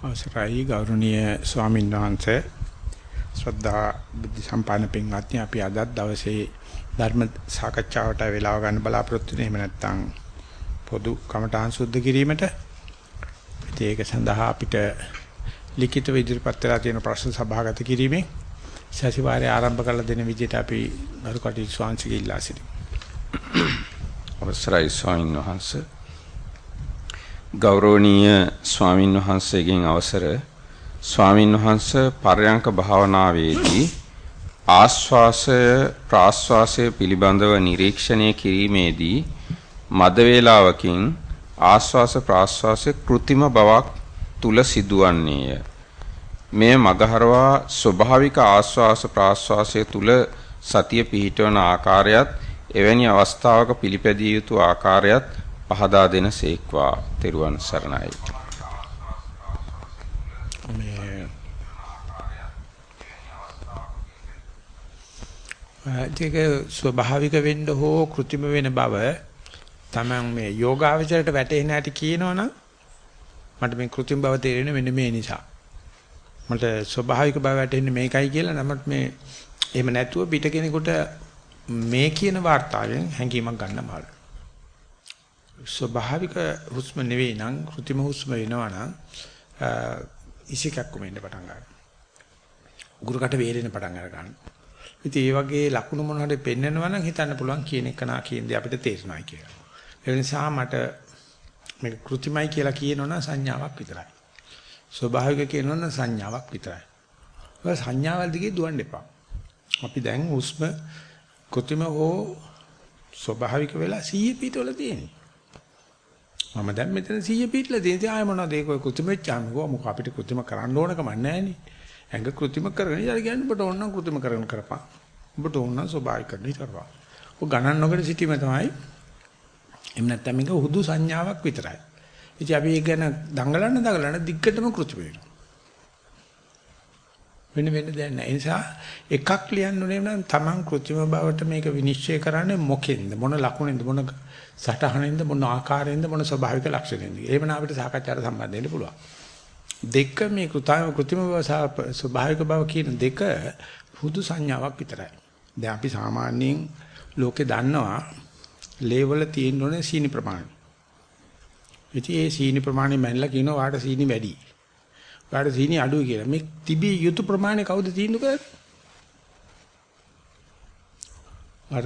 අවසරයි ගෞරවනීය ස්වාමීන් වහන්සේ. ශ්‍රද්ධා බුද්ධ සම්පන්න පින්වත්නි අපි අද දවසේ ධර්ම සාකච්ඡාවට වේලාව ගන්න බලාපොරොත්තු වෙන්නේ එහෙම නැත්නම් පොදු කමඨාන් සුද්ධ කිරීමට. ඉතින් ඒක සඳහා අපිට ලිඛිතව ඉදිරිපත් වෙලා තියෙන ප්‍රශ්න සභාගත කිරීමෙන් සතිವಾರය ආරම්භ කළ දෙන විදිහට අපි ගරු කටයුතු ස්වාංශික ඉල්ලා සිටිමු. අවසරයි ස්වාමීන් වහන්සේ. ගෞරවනීය ස්වාමින් වහන්සේගෙන් අවසර. ස්වාමින් වහන්සේ පරයන්ක භාවනාවේදී ආස්වාසය ප්‍රාස්වාසය පිළිබඳව නිරීක්ෂණය කිරීමේදී මද වේලාවකින් ආස්වාස ප්‍රාස්වාසයේ કૃතිම බවක් තුල සිදුවන්නේය. මේ මගහරවා ස්වභාවික ආස්වාස ප්‍රාස්වාසයේ තුල සතිය පිහිටවන ආකාරයත් එවැනි අවස්ථාවක පිළිපැදිය යුතු ආකාරයත් පහදා දෙන සේක්වා තෙරුවන් සරණයි. මේ ඒක ස්වභාවික වෙන්න හෝ કૃතිම වෙන බව තමන් මේ යෝගාවචරයට වැටෙන්නේ නැටි කියනවනම් මට මේ કૃතිම බව තේරෙන්නේ මෙන්න මේ නිසා. මට ස්වභාවික බව වැටෙන්නේ මේකයි කියලා නමුත් මේ එහෙම නැතුව පිට කෙනෙකුට මේ කියන වார்த்தාවෙන් හැඟීමක් ගන්න මාරු. ස්වභාවික හුස්ම නෙවෙයි නම් કૃතිම හුස්ම වෙනවා නම් ඉසිකක්කම එන්න පටන් ගන්නවා. උගුරකට වේලෙන පටන් අර ගන්නවා. ඉතින් මේ වගේ ලකුණු මොන හරි පෙන්නනවා නම් හිතන්න පුළුවන් කියන එක නා කියන්නේ අපිට තේරෙනවා කියලා. ඒ නිසා මට මේක કૃතිමයි කියලා කියනවනම් සංඥාවක් විතරයි. ස්වභාවික කියනවනම් සංඥාවක් විතරයි. ඔය සංඥාවල් දිගේ දුවන්න එපා. අපි දැන් හුස්ම કૃතිම හෝ ස්වභාවික වෙලා සීයේ පිටවල තියෙන්නේ. මම දැන් මෙතන 100 පිටලා තියෙන ආය මොනවද ඒක ඔය කෘත්‍රිම වෙච්චාම මොකක් අපිට කෘත්‍රිම කරන්න ඕනකම නැහැ ඇඟ කෘත්‍රිම කරගෙන ඉතින් කියන්නේ ඔබට ඕන නම් කෘත්‍රිම කරගෙන කරපන්. ඔබට ඕන නම් ස්වභාවික කරන්න කරපන්. ඔය ගණන් නොකර සිටීම තමයි එහෙම නැත්නම් මේක හුදු සංඥාවක් විතරයි. ඉතින් අපි ඒක ගැන දඟලන්න දඟලන්න දිග්ගටම කෘත්‍රිම වෙනවා. වෙන වෙන දෙයක් නැහැ. ඒ නිසා එකක් ලියන්න ඕනේ නම් Taman કૃත්‍රිම බවට මේක විනිශ්චය කරන්නේ මොකෙන්ද? මොන ලකුණෙන්ද? මොන සටහනෙන්ද? මොන ආකාරයෙන්ද? මොන ස්වභාවික ලක්ෂණෙන්ද? එහෙමනම් අපිට සාකච්ඡාට සම්බන්ධ වෙන්න පුළුවන්. දෙක මේ කෘතාව કૃත්‍රිම බව සහ ස්වභාවික බව කියන දෙක හුදු සංඥාවක් විතරයි. දැන් අපි සාමාන්‍යයෙන් ලෝකේ දන්නවා ලේවල තියෙන ඕනේ සීනි ප්‍රමාණය. ඉතින් ඒ සීනි ප්‍රමාණය මැනලා කියනවා වාට සීනි වැඩි. වාට සීනි අඩුයි කියලා. මේ තිබී යුතු ප්‍රමාණය කවුද තීන්දුව කරන්නේ? අර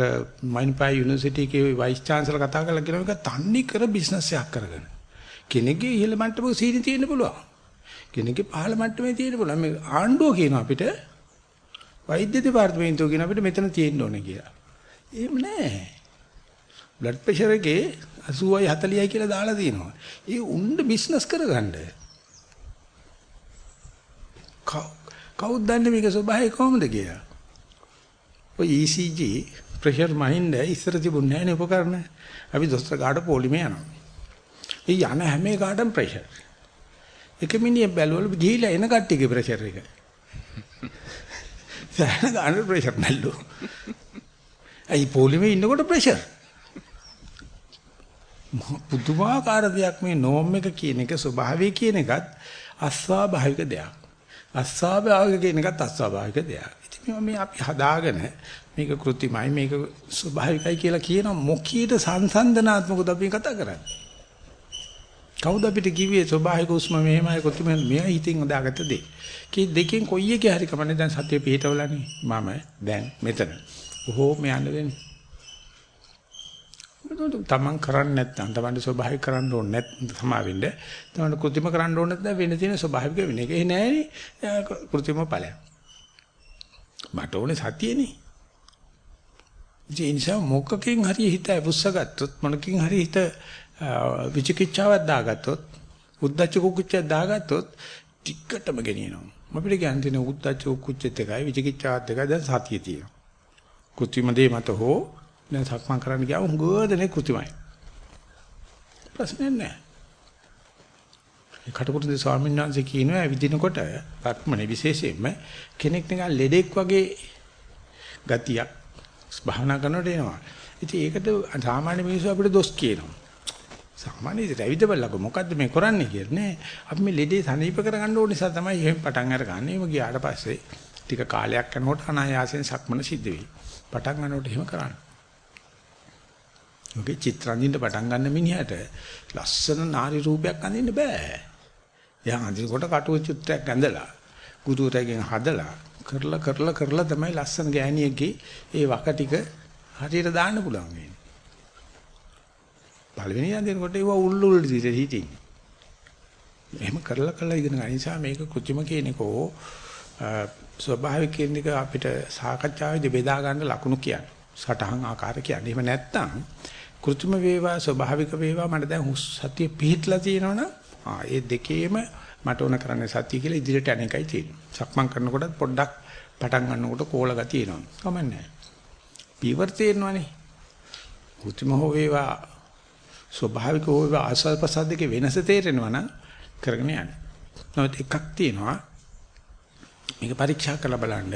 මයින්පයි යුනිවර්සිටි එකේ වයිස් චාන්සලර් කතා කරලා කියන එක තන්නේ කර බිස්නස් එකක් කරගෙන. කෙනෙක්ගේ ඉහළ මට්ටමක සීනි තියෙන්න පුළුවන්. කෙනෙක්ගේ පහළ මට්ටමේ තියෙන්න පුළුවන්. මේ ආණ්ඩුව කියන අපිට වෛද්‍ය දෙපාර්තමේන්තුව කියන අපිට මෙතන තියෙන්න ඕනේ කියලා. එහෙම නැහැ. බ්ලඩ් ප්‍රෙෂර් එකේ 80යි 40යි කියලා දාලා තියෙනවා. ඒ උණ්ඩ බිස්නස් කරගන්න. කවුද දන්නේ මේක ස්වභාවය කොහොමද කියලා? ඔය ECG ප්‍රෙෂර් මහින්ද ඉස්සර තිබුණ නැහැ නේ උපකරණ. අපි දොස්තර ගාඩ පොලිමේ යනවා. ඒ යන හැම එකකටම ප්‍රෙෂර්. එක මිනිහ බැලුවලු ගිහිලා එන කට්ටියගේ ප්‍රෙෂර් එක. සෑහෙන ගන්න ප්‍රෙෂර් නැල්ලු. අයි පොලිමේ ඉන්නකොට ප්‍රෙෂර්. පුදුමාකාර දෙයක් මේ නෝම් එක කියන එක ස්වභාවය කියන එකත් අස්වාභාවික දෙයක්. අස්වාභාවික කියන එකත් අස්වාභාවික දෙයක්. මේ අපි හදාගෙන මේක કૃත්‍රිමයි මේක ස්වභාවිකයි කියලා කියන මොකීට සංසන්දනාත්මකද අපි කතා කරන්නේ? කවුද අපිට කිව්වේ ස්වභාවික උස්ම මෙහෙමයි કૃත්‍රිම මෙයා හිතින් හදාගත්ත දේ. කී දෙකෙන් කොයි එකේ හරි කමන්නේ දැන් සතිය පිටවලනේ මම දැන් මෙතන. කොහොම යන්න වෙන්නේ තමන් කරන්නේ නැත්නම් තමන්ට ස්වභාවික කරන්න ඕනේ නැත්නම් සමාවෙන්න තමන්ට કૃත්‍රිම කරන්න ඕනේ නැත්නම් වෙන තියෙන ස්වභාවික වෙන එක. ඒ නෑනේ. કૃත්‍රිම ඵලයක්. මට ඕනේ සතියනේ. ඒ නිසා මොකකින් හරි හිත අවුස්සගත්තොත් මොනකින් හරි හිත විචිකිච්ඡාවක් දාගත්තොත් උද්දච්ච කුකුච්චයක් දාගත්තොත් ටිකටම ගෙනියනවා. අපිට කියන්නේ උද්දච්ච කුකුච්චෙත් එකයි විචිකිච්ඡාවත් එකයි දැන් සතිය තියෙනවා. કૃතිම දේ මත හෝ දැන් සක්මන් කරන්න ගියාම හුඟදෙනේ કૃතිමයි. ප්‍රශ්නයක් නැහැ. ඒ කටුකුරුන්දේ ස්වාමීන් වහන්සේ කියනවා ඇවිදිනකොට රක්මනේ විශේෂයෙන්ම කෙනෙක් නිකන් ලෙඩෙක් වගේ ගතියක් භාවනා කරනකොට එනවා. ඉතින් ඒකට සාමාන්‍ය මිනිස්සු අපිට දොස් කියනවා. සාමාන්‍ය රැවිද බලක මොකද්ද මේ කරන්නේ කියලා නේ. අපි මේ ලෙඩේ සනීප කරගන්න ඕන නිසා තමයි එහෙම පටන් අරගන්නේ. එම ගියාට පස්සේ ටික කාලයක් යනකොට අනායාසයෙන් සක්මන සිද්ධ වෙයි. පටන් ගන්නකොට එහෙම කරන්න. ඔගේ චිත්‍රාන්දින්න පටන් ගන්න මිනිහට ලස්සන නාරි රූපයක් අඳින්න බෑ. එයා අඳිනකොට කටුව චිත්‍රයක් ඇඳලා ගුරුවරයාගෙන් හදලා කරලා කරලා කරලා තමයි ලස්සන ගෑණියෙක්ගේ ඒ වක ටික හරියට දාන්න පුළුවන් වෙන්නේ. පළවෙනි අඳිනකොට ඒව උල් උල් දිහට හිටින්නේ. එහෙම කරලා කරලා ඉගෙන ගන්න නිසා මේක කෘත්‍රිම කියනකෝ ස්වභාවික කියන එක අපිට සාකච්ඡාවේදී බෙදා ගන්න ලකුණු කියන්නේ. සටහන් ආකාර කියන්නේ. එහෙම නැත්නම් කෘත්‍රිම වේවා ස්වභාවික වේවා මට දැන් සතිය පිහිටලා තියෙනවනම් ආ ඒ දෙකේම මට ඕන කරන්නේ සතිය කියලා ඉදිරියට යන එකයි තියෙන්නේ. සක්මන් කරනකොටත් පොඩ්ඩක් පටන් ගන්නකොට කෝල ගතිය එනවා. කමන්නේ. පීවර තේරෙනවනේ. කෘත්‍රිම හෝ වේවා ස්වභාවික හෝ වේවා ආසල් ප්‍රසාද දෙකේ වෙනස තේරෙනවා නම් කරගෙන යන්න. නමුත් එකක් තියෙනවා මේක පරීක්ෂා කරලා බලන්න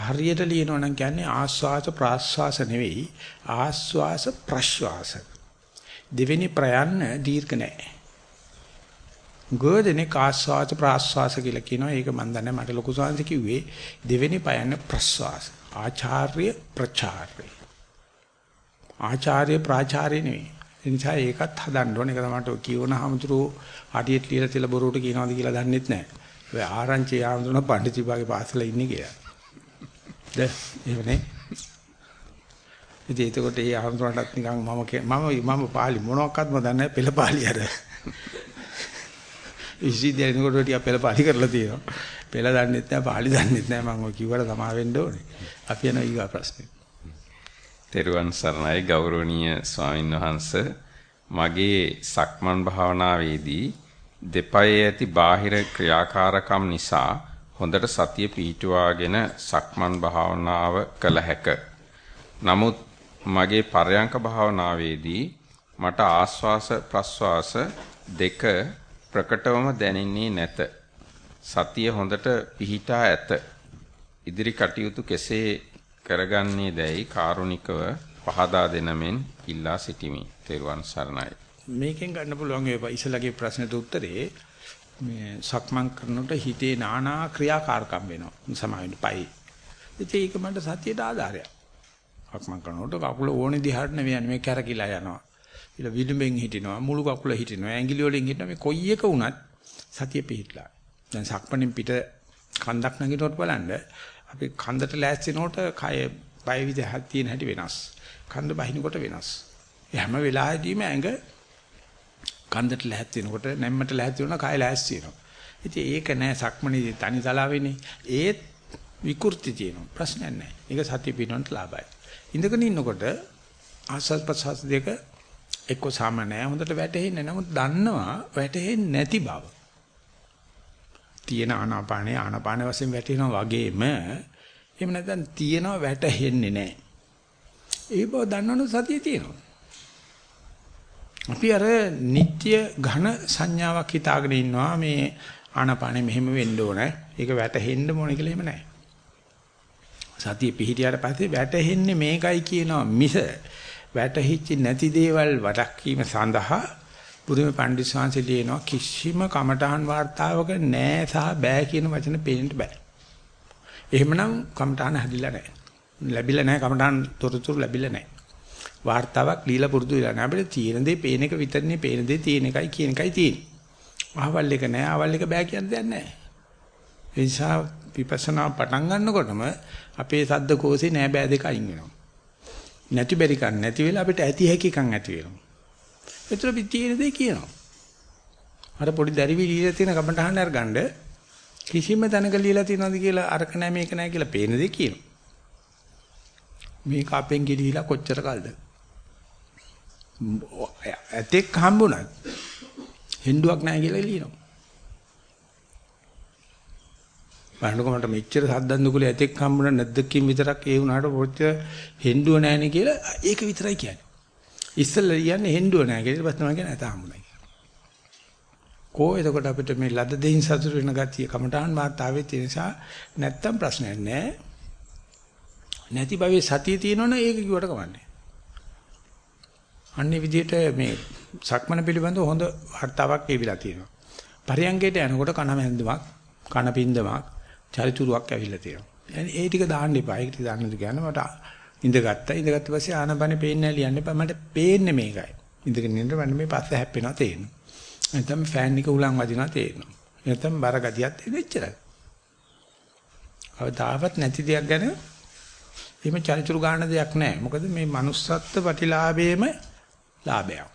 හරියට ලියනවා නම් කියන්නේ ආස්වාස ප්‍රාස්වාස නෙවෙයි ආස්වාස ප්‍රශ්වාස දෙවෙනි ප්‍රයන්න දීර්ඝ නැහැ ගොඩනේ ආස්වාස ප්‍රාස්වාස කියලා කියනවා. ඒක මම දන්නේ මට ලොකු සංසි කිව්වේ දෙවෙනි ප්‍රයන්න ප්‍රස්වාස. ආචාර්ය ප්‍රචාර්ය. ආචාර්ය ප්‍රාචාර්ය නෙවෙයි. එනිසා ඒකත් හදන්න ඕනේ. ඒක තමයි කියවන හැමතුරු හටියට ලියලා තියලා බොරුවට කියනවාද කියලා දන්නෙත් නැහැ. ඔය ආරංචි ආන්දරන පඬිතිපාගේ පාසල ඉන්නේ කියලා. ද? එහෙමනේ. ඉතින් එතකොට ඒ ආන්දරනටත් නිකන් මම මම මම පාලි මොනවත්ක්වත්ම දන්නේ නැහැ. පෙළ පාලි අර. ඉසිදෙනකොට ටික පෙළ පාලි කරලා තියෙනවා. පෙළ දන්නෙත් නැහැ පාලි දන්නෙත් නැහැ මම ඔය කිව්වට තමා වෙන්න ඕනේ. අපි යන ඊගා ප්‍රශ්නේ. තෙරුවන් සරණයි ගෞරවනීය ස්වාමින් වහන්සේ මගේ සක්මන් භාවනාවේදී දෙපයේ ඇති බාහිර ක්‍රියාකාරකම් නිසා හොඳට සතිය පිහිටුවාගෙන සක්මන් භාවනාව කළ හැක. නමුත් මගේ පරයන්ක භාවනාවේදී මට ආස්වාස ප්‍රස්වාස දෙක ප්‍රකටවම දැනෙන්නේ නැත. සතිය හොඳට පිහිටා ඇත. ඉදිරි කටයුතු කෙසේ කරගන්නේ දැයි කාරුණිකව පහදා දෙනමෙන් ඉල්ලා සිටිමි. තෙරුවන් සරණයි. මේකෙන් ගන්න පුළුවන් ඒ ඉසලගේ ප්‍රශ්නෙට උත්තරේ මේ සක්මන් කරනකොට හිතේ নানা ක්‍රියාකාරකම් වෙනවා සමාවෙන්න පයි. ඉතින් ඒක මට සතියට ආධාරයක්. සක්මන් කරනකොට කකුල ඕනේ දිහාට නෙවෙයි යන්නේ මේ කැරකිලා යනවා. ඊළ විදුඹෙන් හිටිනවා මුළු කකුල හිටිනවා ඇඟිලි වලින් හිටිනවා මේ කොයි එක වුණත් සතිය පිහිටලා. දැන් සක්මණෙන් පිට කන්දක් නැගිටිනකොට බලන්න අපි කන්දට ලෑස්තිනකොට කය බය විදහක් තියෙන හැටි වෙනස්. කන්ද බහිනකොට වෙනස්. හැම වෙලාවෙදීම ඇඟ කන්දට ලැහත් වෙනකොට නැම්මට ලැහත් වෙනවා කය ලෑස්ති වෙනවා. ඉතින් ඒක නෑ සක්මණේදී තනි තලාවෙන්නේ. ඒත් විකෘති තියෙනවා. ප්‍රශ්නයක් නෑ. ඒක සතිය පිනවන්ට ලාභයි. ඉඳගෙන ඉන්නකොට ආස්වාද ප්‍රසවාස දෙක එක්ක සම නෑ හොඳට වැටෙන්නේ නමුත් දන්නවා වැටෙන්නේ නැති බව. තියෙන ආනාපානේ ආනාපාන වශයෙන් වැටෙනවා වගේම එහෙම නැත්නම් තියෙනවා වැටෙන්නේ නෑ. ඒ බව දන්නවනේ සතිය තියෙනවා. අපි අර නিত্য ඝන සංඥාවක් හිතාගෙන ඉන්නවා මේ ආනාපානෙ මෙහෙම වෙන්න ඕන. ඒක වැටෙන්න ඕන කියලා එහෙම නැහැ. සතිය පිහිටියට පස්සේ වැටෙන්නේ මේකයි කියනවා මිස වැටහිච්ච නැති දේවල් වටක්වීම සඳහා බුදුම පණ්ඩිත ශාන්සේ ලියනවා කිසිම කමඨහන් වார்த்தාවක නෑ සහ බෑ කියන වචන පේන්න බෑ. එහෙමනම් කමඨහන හැදිලා නෑ. ලැබිලා නෑ කමඨහන් තොරතුරු ලැබිලා නෑ. වார்த்தාවක් ලීලා පුරුදු වෙලා නෑ. අපිට තියෙන දේ පේන එක විතරනේ පේන දේ තියෙන එකයි කියන එකයි තියෙන්නේ. අහවල් එක නෑ අවල් එක බෑ කියන දෙයක් නෑ. ඒ නිසා විපස්සනා පටන් ගන්නකොටම අපේ සද්ද කෝෂේ නෑ බෑ දෙක අයින් වෙනවා. නැති බැරි කන් නැති වෙලා අපිට ඇති හැකිකම් ඇති වෙනවා. ඒතර අපි තියෙන දේ කියනවා. අර පොඩි දරිවි লীලා තියෙන කමටහන් අරගන්න කිසිම තැනක লীලා තියනවාද කියලා අරක නෑ මේක නෑ කියලා පේන දේ කියනවා. මේක අපෙන් ගිලිහිලා කොච්චර කල්ද? ඇතෙක් හම්බුණත් හින්දුවක් නැහැ කියලා ලියනවා. බලන්නකො මට මෙච්චර සද්දන් දුකල ඇතෙක් හම්බුණා නැද්දකින් විතරක් ඒ වුණාට පොච්ච හෙන්දුව නැහැනේ කියලා ඒක විතරයි කියන්නේ. ඉස්සෙල්ලා කියන්නේ හෙන්දුව නැහැ කියලා ඊට පස්සේ තමයි කියන්නේ ඇත හම්බුණා කියලා. කෝ එතකොට අපිට මේ ලද දෙයින් සතුට වෙන ගතිය කමඨාන් වාතාවේ තියෙන නිසා නැත්තම් ප්‍රශ්නයක් නැහැ. නැති භවයේ සතිය තියෙනවනේ ඒක කිව්වට කමන්නේ. අන්නේ විදිහට මේ සක්මන පිළිබඳව හොඳ වර්තාවක් කියවිලා තියෙනවා. පරියංගයට යනකොට කන මැන්දමක්, කන පින්දමක්, චරිචුරුවක් ඇවිල්ලා තියෙනවා. ඒ ටික දාන්න එපා. ඒක ටික දාන්නද කියන්නේ මට ඉඳගත්තා. ඉඳගත්ත පස්සේ ආනපනේ පේන්නේ නැහැ ලියන්න එපා. මට පේන්නේ මේකයි. ඉඳගෙන ඉන්න මට මේ පස්ස හැප්පෙනවා තේරෙනවා. නැත්නම් ෆෑන් එක උලන් වදිනවා තේරෙනවා. නැත්නම් බර ගතියක් තියෙන එච්චරයි. අවදාවත් නැති දෙයක් ගැන එහෙම චරිචුරු ගන්න දෙයක් නැහැ. මොකද මේ manussත්ත්ව ප්‍රතිලාභයේම ලාභයක්.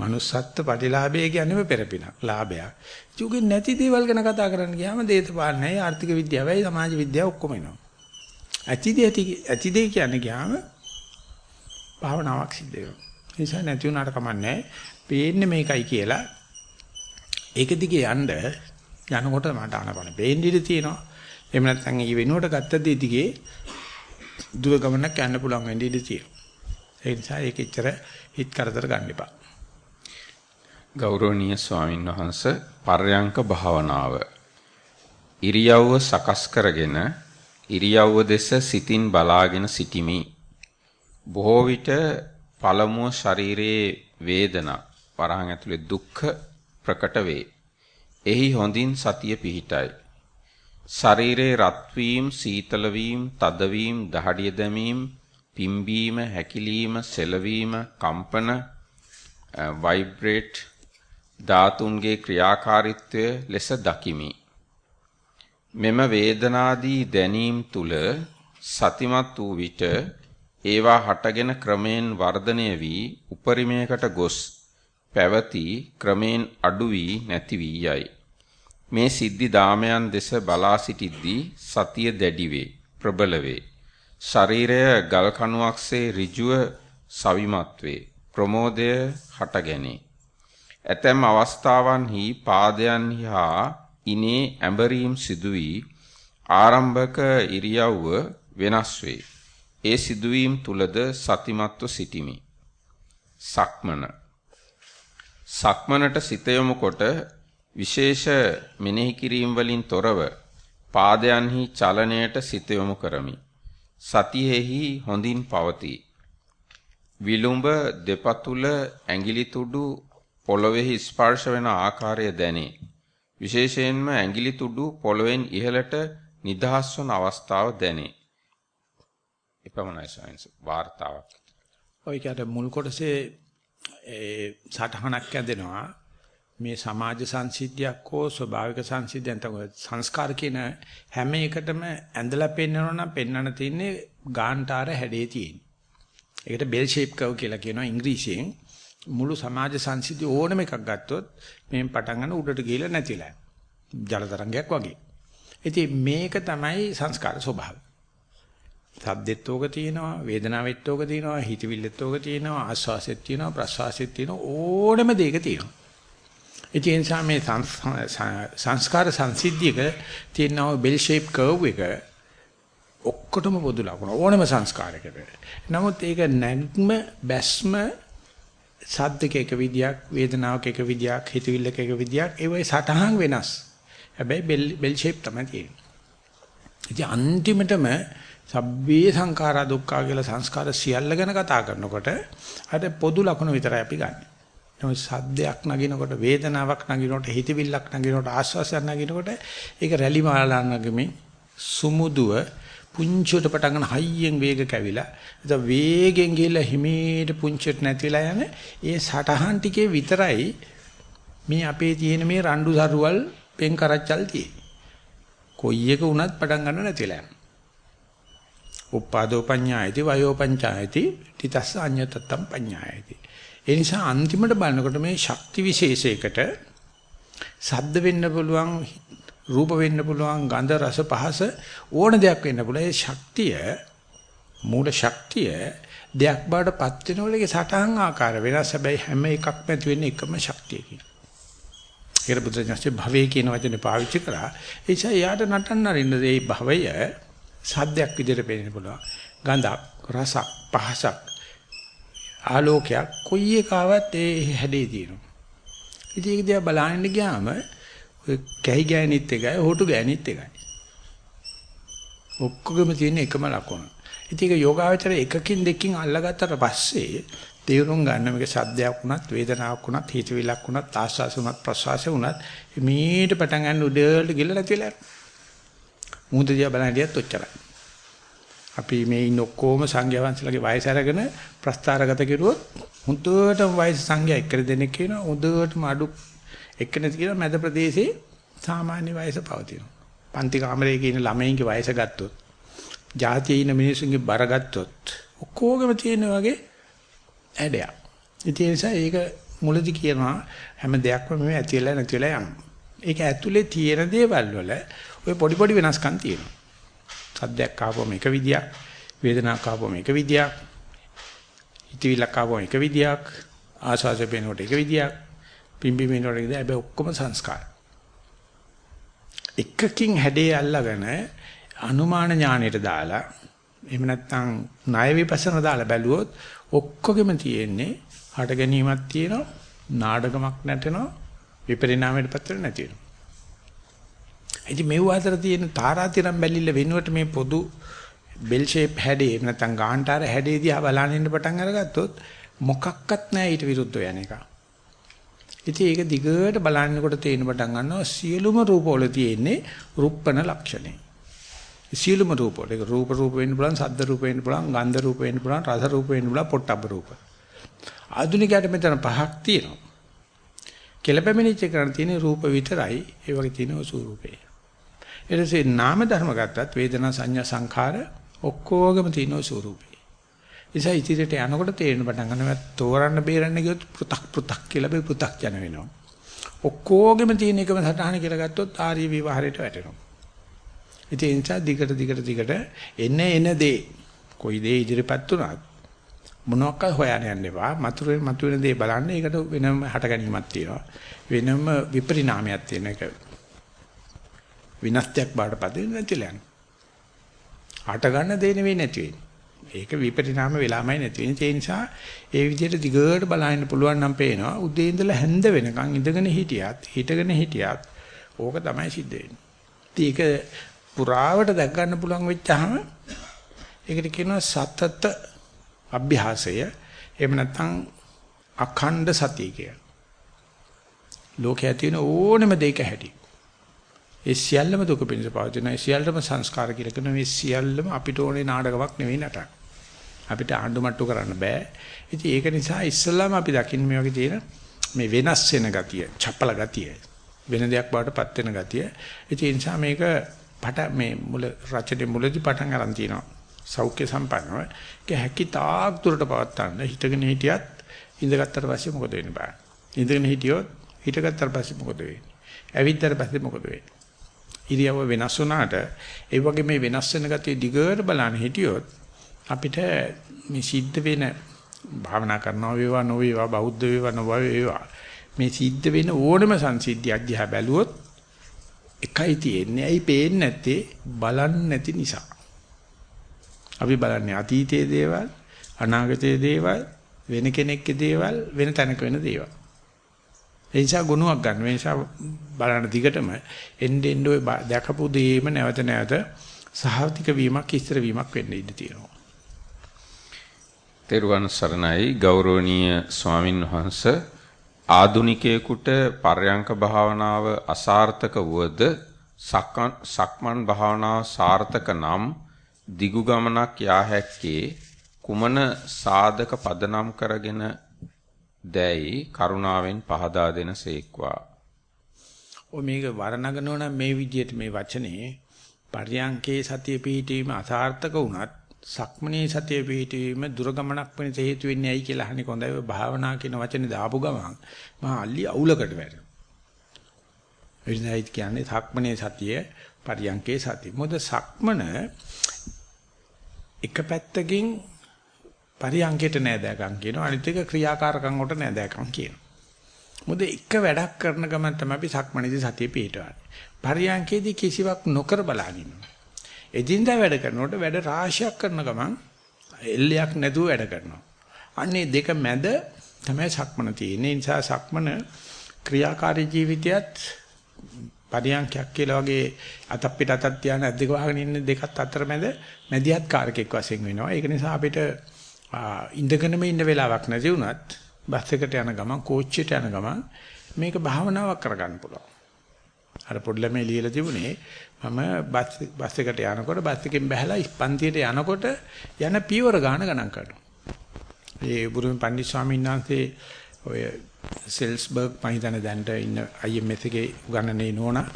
Manussත්ත්ව ප්‍රතිලාභය කියන්නේ පෙරපිනක්, ලාභයක්. චුගේ නැති දේවල් ගැන කතා කරන්න ගියාම දේශපාලනයි, ආර්ථික විද්‍යාවයි, සමාජ විද්‍යාව ඔක්කොම එනවා. ඇතිදේ ඇතිදේ කියන්නේ ගියාම භාවනාවක් සිද්ධ වෙනවා. ඒ නිසා නැති වුණාට කමන්නේ පේන්නේ මේකයි කියලා ඒක දිගේ යන්න යනකොට මට අනපන පේන්න ඉඩ තියෙනවා. එහෙම නැත්නම් ඊ වෙනුවට ගත්ත දේ දිගේ දුර ගමනක් යන්න පුළුවන් වෙන්න ඉඩ තියෙනවා. ඒ නිසා ඒක එච්චර හිත කරදර ගන්න එපා. ගෞරවනීය ස්වාමින් වහන්සේ පර්යංක භාවනාව ඉරියව්ව සකස් කරගෙන ඉරියව්ව දෙස සිතින් බලාගෙන සිටිමි. බොහෝ විට පළමුව ශරීරයේ වේදනා වරහන් ඇතුලේ දුක්ඛ ප්‍රකට වේ. එහි හොඳින් සතිය පිහිටයි. ශරීරයේ රත් වීම, සීතල වීම, තද වීම, දහඩිය දැමීම, පිම්බීම, හැකිලීම, සෙලවීම, කම්පන, වයිබ්‍රේට් ධාතුන්ගේ ක්‍රියාකාරීත්වය ලෙස දකිමි. මෙම වේදනාදී දැනීම් තුල සතිමත් වූ විට ඒවා හටගෙන ක්‍රමයෙන් වර්ධනය වී උපරිමයකට ගොස් පැවති ක්‍රමයෙන් අඩු වී නැති වී යයි. මේ සිද්ධි දාමයන් දෙස බලා සිටිද්දී සතිය දැඩි වේ ප්‍රබල වේ. ශරීරය ගල් කණුවක්සේ ඍජුව සවිමත් වේ. ප්‍රමෝදය හටගැනේ. ඇතැම් අවස්ථාවන්හි පාදයන්හි හා ඉනේ ඇඹරීම් සිදු වී ආරම්භක ඉරියව්ව වෙනස් වේ. ඒ සිදුවීම් තුලද සතිමත්ව සිටිමි. සක්මන සක්මනට සිත කොට විශේෂ මෙනෙහි කිරීම වලින් තොරව පාදයන්හි චලනයට සිත යොමු කරමි. සතියෙහි හොඳින් පවතී. විලුඹ දෙපතුල ඇඟිලි තුඩු පොළොවේහි ස්පර්ශ වෙන ආකාරය දැනේ. විශේෂයෙන්ම ඇඟිලි තුඩු පොළොවෙන් ඉහළට නිදහස් වන අවස්ථාව දැනේ. එපමණයි සයන්ස් වාර්තාවක්. ඔය කියන්නේ මුල් කොටසේ ඒ සටහනක් ඇදෙනවා මේ සමාජ සංසිද්ධියක් හෝ ස්වභාවික සංසිද්ධියක් තමයි සංස්කාර කියන හැම එකටම ඇඳලා පෙන්වනවා නම් පෙන්වන්න තියෙන්නේ ගාන්ටාර හැඩේ තියෙන. ඒකට බෙල් ෂේප් කර්ව් කියලා කියනවා ඉංග්‍රීසියෙන්. මුළු සමාජ සංසිද්ධිය ඕනම එකක් ගත්තොත් මෙහෙන් පටන් ගන්න උඩට ගිහලා නැතිලා. ජල තරංගයක් වගේ. ඉතින් මේක තමයි සංස්කාර ස්වභාවය. සද්දෙත් ඕක තියෙනවා, වේදනාවෙත් ඕක තියෙනවා, හිතවිල්ලෙත් ඕක තියෙනවා, ආස්වාසෙත් තියෙනවා, ප්‍රස්වාසෙත් තියෙනවා ඕනම දෙයක තියෙනවා. ඒ නිසා මේ සංස්කාර සංසිද්ධියක තියෙනවා බෙල් ෂේප් කර්ව් එක ඔක්කොටම පොදු ලකුණ ඕනම සංස්කාරයකට. නමුත් ඒක නැග්ම බැස්ම සද්දක එක විදියක්, වේදනාවක එක විදියක්, හිතවිල්ලක එක විදියක්, ඒ වගේ සටහන් වෙනස්. හැබැයි බෙල් බෙල් ෂේප් තමයි තියෙන්නේ. ඉතින් අන්තිමටම සබ්බේ සංඛාරා දුක්ඛා කියලා සංස්කාර සියල්ල ගැන කතා කරනකොට අර පොදු ලක්ෂණ විතරයි අපි ගන්න. නමුත් සද්දයක් නගිනකොට වේදනාවක් නගිනකොට හිතවිල්ලක් නගිනකොට ආස්වාසයක් නගිනකොට ඒක රැලි මාලාන්නගෙමි සුමුදුව පුංචියට පටන් ගන්න හයියෙන් වේග කැවිලා එතන වේගෙන් ගිහලා හිමීට පුංචියට නැතිලා යන ඒ සටහන් ටිකේ විතරයි මේ අපේ තියෙන මේ රණ්ඩු සරුවල් පෙන් කරච්චල් තියෙන්නේ. කොයි එක වුණත් පටන් ගන්න නැතිලා යනවා. උප්පාදෝ පඤ්ඤායති වයෝ පඤ්චායති තිතස්ස අඤ්ඤතත්තම් පඤ්ඤායති ඒ නිසා අන්තිමට බලනකොට මේ ශක්ති විශේෂයකට සද්ද වෙන්න පුළුවන් රූප වෙන්න පුළුවන් ගන්ධ රස පහස ඕන දෙයක් වෙන්න පුළුවන් ඒ ශක්තිය මූල ශක්තිය දෙයක් බාටපත් වෙනකොට ඒකේ සටහන් ආකාර වෙනස් හැබැයි හැම එකක්ම ඇති වෙන්නේ එකම ශක්තියකින් ඒකට බුදුරජාණන්සේ භවය කියන වචනේ පාවිච්චි කරා ඒ නිසා යාට නටන්න අරින්න මේ භවය සද්දයක් විදිහට පේන්න පුළුවන්. ගඳක්, රසක්, පහසක්, ආලෝකයක් කොයි එකාවත් ඒ හැඩේ තියෙනවා. ඉතින් ඒක දිහා බලන්න ගියාම ඔය කැහි ගෑනිත් එකයි, හොටු ගෑනිත් එකයි. ඔක්කොගෙම තියෙන එකම ලක්ෂණ. ඉතින් ඒක යෝගාවචර එකකින් දෙකකින් අල්ලගත්තට පස්සේ තේරුම් ගන්න මේක සද්දයක් වුණත් වේදනාවක් වුණත් හිතවිලක් වුණත් ආස්වාස වුණත් ප්‍රසවාස වුණත් මීට පටන් ගන්න උඩට ගිල නැතිලා මුහුද දිහා බලන හිටියත් ඔච්චරයි. අපි මේ ඉන්න ඔක්කොම සංඝයා වහන්සේලාගේ වයස අරගෙන ප්‍රස්තාරගත කෙරුවොත් හුදුටම වයස සංඝයා එක්කර දෙනෙක් කියනවා හුදුටම අඩු එක්කෙනෙක් කියනවා මැද ප්‍රදේශයේ සාමාන්‍ය වයස පවතිනවා. පන්ති කාමරයේ ඉන්න ළමයින්ගේ වයස ගත්තොත්, ජාතියේ ඉන්න මිනිස්සුන්ගේ බර ගත්තොත් ඔක්කොගම තියෙන වගේ ඇඩයක්. ඒ නිසා ඒක මුලදි කියනවා හැම දෙයක්ම මේ ඇතිලා නැතිලා යනවා. ඒක ඇතුලේ තියෙන දේවල් වල ওই පොඩි පොඩි වෙනස්කම් තියෙනවා. සද්දයක් ආවම එක විදියක්, වේදනාවක් ආවම එක විදියක්, හිතවිල්ලක් ආවම එක විදියක්, ආශාසය වෙනකොට එක විදියක්, පිම්බි වෙනකොට එක විදියක්. හැබැයි ඔක්කොම සංස්කාර. එකකින් හැඩේ අල්ලගෙන අනුමාන ඥාණයට දාලා එහෙම නැත්නම් ණය විපස්සන දාලා බැලුවොත් ඔක්කොගෙම තියෙන්නේ හට ගැනීමක් තියෙනවා නාඩගමක් නැටෙනවා විපරිණාමයට පත් වෙලා නැති වෙනවා. ඉතින් මේව අතර තියෙන තාරාතිරම් බැලිල්ල වෙනුවට මේ පොදු බෙල් ෂේප් හැඩේ නැත්නම් ගාන්ටාර හැඩේ දිහා බලන්න ඉන්න පටන් අරගත්තොත් මොකක්වත් නැහැ ඊට විරුද්ධව යන එක. ඉතින් ඒක දිගට බලන්නකොට තේින පටන් ගන්නවා සියලුම රූපවල තියෙන්නේ රුප්පන ලක්ෂණේ. සියලුම රූපවල ඒක රූප රූප වෙන්න පුළුවන්, සද්ද රූප වෙන්න පුළුවන්, ගන්ධ රූප වෙන්න පුළුවන්, රස රූප වෙන්න පුළුවන්, පොට්ටබ්බ රූප. ආධුනිකයට මෙතන පහක් තියෙනවා. කෙලපැමිණිච්ච කරණ තියෙන රූප විතරයි ඒ වගේ තියෙන ස්වරූපේ. ඊට පස්සේ නාම ධර්ම ගත්තත් වේදනා සංඥා සංඛාර ඔක්කොගම තියෙන ස්වරූපේ. නිසා ඉදිරියට යනකොට තේරෙන පටන් ගන්නවා තෝරන්න බේරන්න කියොත් පු탁 පු탁 කියලා බේ පු탁 යන වෙනවා. ඔක්කොගෙම තියෙන එකම සටහන කියලා ගත්තොත් ආර්ය විවහරයට වැටෙනවා. ඉතින් ඒ නිසා දිගට දිගට දිගට එන එන දේ කොයි දේ ඉදිරියපත් වුණත් මොනවාක් හොයන්න යන්න එපා. මතුරු මතුවෙන දේ බලන්න ඒකට වෙනම හට ගැනීමක් තියෙනවා. වෙනම විපරිණාමයක් තියෙන එක. විනාශයක් බාටපත් වෙන්නේ නැතිලයන්. හට ගන්න දේ නෙවෙයි නැති වෙන්නේ. ඒක විපරිණාම වෙලාමයි නැති වෙන්නේ. ඒ නිසා ඒ විදිහට දිගට බලන්න පුළුවන් නම් පේනවා. උදේ ඉඳලා හැන්ද වෙනකන් ඉඳගෙන හිටියත්, හිටගෙන හිටියත් ඕක තමයි සිද්ධ වෙන්නේ. ඒක පුරාවට දැක් ගන්න පුළුවන් වෙච්චාම ඒකට කියනවා සතත අභ්‍යාසය. එහෙම නැත්නම් අඛණ්ඩ සතිය කිය. ලෝකයේ තියෙන ඕනම දෙයක හැටි. ඒ සියල්ලම දුක පිණිස පවතින ඒ සියල්ලම සංස්කාර කියලා කරන මේ සියල්ලම අපිට ඕනේ නාටකමක් නෙවෙයි නටක්. අපිට ආණ්ඩුමට්ටු කරන්න බෑ. ඉතින් ඒක නිසා ඉස්සල්ලාම අපි දකින්න මේ වගේ තියෙන මේ වෙනස් වෙන ගතිය, චපල ගතිය, වෙන දෙයක් බවට පත් වෙන ගතිය. ඉතින් ඒ නිසා මේක පට මේ මුල රචනයේ මුලදී පටන් ගන්න තියෙනවා. සෞඛ්‍ය සම්පන්නව. ඒක හැකි තාක් දුරට පවත්තන්න හිතගෙන හිටියත් ඉඳගත්තට පස්සේ මොකද වෙන්නේ බෑ. ඉඳගෙන හිටියොත් හිටගත්තට පස්සේ මොකද වෙන්නේ? ඇවිද්දාට පස්සේ මොකද වෙන්නේ? ඉරියව්ව වෙනස් වුණාට ඒ වගේ මේ වෙනස් වෙන ගතිය දිගට බලන්න හිටියොත් අපිට මේ සිද්ධ වෙන භාවනා කරනවා වේවා නොවේවා බෞද්ධ වේවා නොවේවා මේ සිද්ධ වෙන ඕනම සංසිද්ධියක් දිහා බැලුවොත් එකයි තියෙන්නේ. ඇයි පේන්නේ නැත්තේ? බලන්නේ නැති නිසා. අපි බලන්නේ අතීතයේ දේවල්, අනාගතයේ දේවල්, වෙන කෙනෙක්ගේ දේවල්, වෙන තැනක වෙන දේවල්. ඒ නිසා ගුණයක් ගන්න. ඒ නිසා බලන දිගටම එන්න එන්න ඔය දැකපු දේම නැවත නැවත සහතික වීමක් ඉස්තර වීමක් වෙන්න ඉඩ තියෙනවා. තෙරුවන් සරණයි ගෞරවනීය ස්වාමින් වහන්ස ආදුනිකයෙකුට පර්යංක භාවනාව අසාර්ථක වුවද සක්මන් භාවනාව සාර්ථක නම් දිගු ගමනක් යා හැක්කේ කුමන සාධක පදනම් කරගෙන දැයි කරුණාවෙන් පහදා දෙන සේක්වා. ඔ මේක වර්ණගනෝ නම් මේ විදිහට මේ වචනේ පර්යංකේ සතිය පිහිටීම අසාර්ථක වුණත් සක්මනේ සතිය පිහිටීම දුර ගමනක් වෙන හේතු වෙන්නේ ඇයි කියලා අහන්නේ කොඳයි ඔය භාවනා කියන වචනේ දාපු ගමන් මහා අල්ලි අවුලකට වැටෙනවා. එනිසායි කියන්නේ සක්මනේ සතිය පරියංකේ සතිය. මොකද සක්මන එක පැත්තකින් පරියංකේට නෑදෑකම් කියනවා අනිත් එක ක්‍රියාකාරකම් වලට නෑදෑකම් කියනවා. මොකද එක වැඩක් කරන ගමන් තමයි අපි සක්මනේදී සතිය පිහිටවන්නේ. පරියංකේදී කිසිවක් නොකර බලනින්න. එදින්දා වැඩ කරනකොට වැඩ රාශියක් කරන ගමන් එල්ලයක් නැතුව වැඩ කරනවා. අන්නේ දෙක මැද තමයි සක්මන තියෙන්නේ. ඒ නිසා සක්මන ක්‍රියාකාරී ජීවිතයත් පරියන්කයක් කියලා වගේ අතක් පිට අතක් තියාන අද්දක වහගෙන ඉන්න දෙකත් අතර මැද මැදිහත් කාරකයක් වශයෙන් වෙනවා. ඒක නිසා අපිට ඉඳගෙනම ඉන්න වෙලාවක් නැති වුණත් බස් එකට යන ගමන් කෝච්චියට යන ගමන් මේක භාවනාවක් කරගන්න පුළුවන්. අර පොඩි ළමයි ලියලා තිබුණේ මම බස් බස් එකට යනකොට බස් එකෙන් බැහැලා පන්තියට යනකොට යන පියවර ගාන ගණන් කරනවා. ඒ බුරුම පණ්ඩිත ස්වාමීන් වහන්සේ ඔය සෙල්ස්බර්ග් මම හිතන්නේ දැන්ට ඉන්න IMF එකේ උගන්නන්නේ නෝනා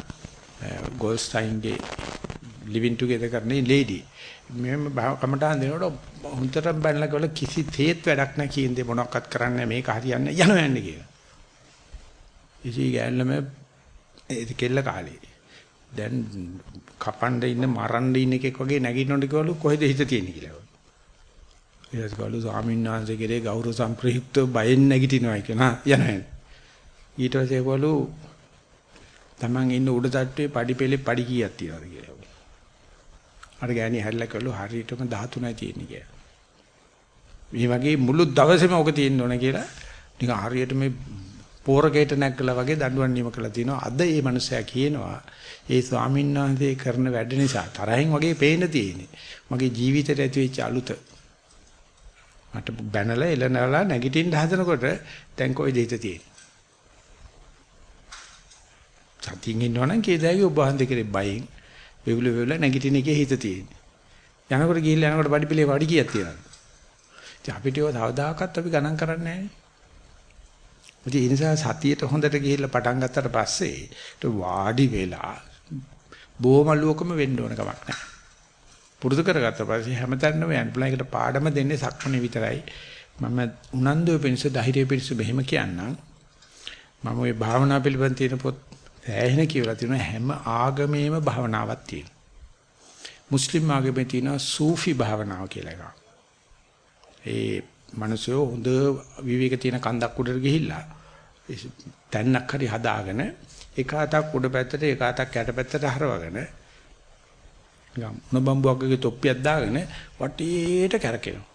ගෝල්ස්ටයින්ගේ ලිවින් ටුගෙදර් කරන්නේ ලේඩි. මෙහෙම කමටහන් දෙනකොට හුන්තරම් බැලලා ගවල කිසි තේත් වැඩක් නැහැ කියන දේ මොනවක්වත් කරන්නේ මේක හරියන්නේ යනවා යන්නේ කියලා. ඉසි ගෑල්ලම ඒ කෙල්ල කාලේ. දැන් කපන්න ඉන්න මරන්න ඉන්න එකෙක් වගේ නැගිටිනකොට කිව්වලු කොහෙද හිත තියෙන්නේ කියලා. ඊට පස්සේ ස්වාමීන් වහන්සේ කෙරේ ගෞරව සම්ප්‍රයුක්ත බයෙන් නැගිටිනවා කියනවා යනවා. ඊට පස්සේ ඒගොල්ලෝ Taman ඉන්න උඩ තට්ටුවේ පඩි පෙලේ පඩි කීයක් තියනවද කියලා. අර ගෑණි හැරිලා කළු හරියටම 13යි තියෙන්නේ කියලා. මේ වගේ මුළු දවසේම ඔක තියෙන්න ඕන කියලා නිකන් හරියට මේ පෝරකේට නැග්ගලා වගේ දඬුවම් නියම කළා තියෙනවා. අද මේ මනුස්සයා කියනවා ඒ ස්වාමීන් වහන්සේ කරන වැඩ නිසා තරහින් වගේ පේන්න තියෙන්නේ. මගේ ජීවිතේට ඇති වෙච්ච අලුත. මට බැනලා එලනලා නැගිටින්න හදනකොට දැන් කොයිද හිත තියෙන්නේ? සතියින් ඉන්නවනම් කේදායි ඔබ වහන්සේ කෙරේ බයෙන් වෙවුල වෙවුල නැගිටින එකේ හිත තියෙන්නේ. යනකොට ගිහිල්ලා යනකොට පඩිපිලේ වඩි කීයක් තියෙනවද? ඉතින් අපිට ඒව තවදාකත් අපි ගණන් කරන්නේ නැහැ. ඉතින් ඒ නිසා සතියට හොඳට ගිහිල්ලා පටන් ගත්තට පස්සේ ඊට වාඩි වෙලා බොමලුවකම වෙන්න ඕන කමක් නැහැ. පුරුදු කරගත්ත පස්සේ හැමතැනම යන්න පුළුවන්. ඒකට පාඩම දෙන්නේ සක්මනේ විතරයි. මම උනන්දුව පිණිස ධෛර්යය පිණිස මෙහෙම කියන්නම්. මම ওই භාවනා පිළිබඳ තියෙන පොත් සෑහෙන කියවලා තියෙනවා හැම ආගමේම භාවනාවක් තියෙනවා. මුස්ලිම් ආගමේ තියෙනවා සූෆි භාවනාව කියලා එකක්. ඒ මිනිස්සු හොඳ විවේක තියෙන කන්දක් උඩට ගිහිල්ලා තැන්නක් හරි හදාගෙන එක අතක් උඩ පැත්තට එක අතක් යට පැත්තට හරවගෙන නිකම් මොනබම්බුවක්ගේ තොප්පියක් දාගෙන වටේට කැරකෙනවා.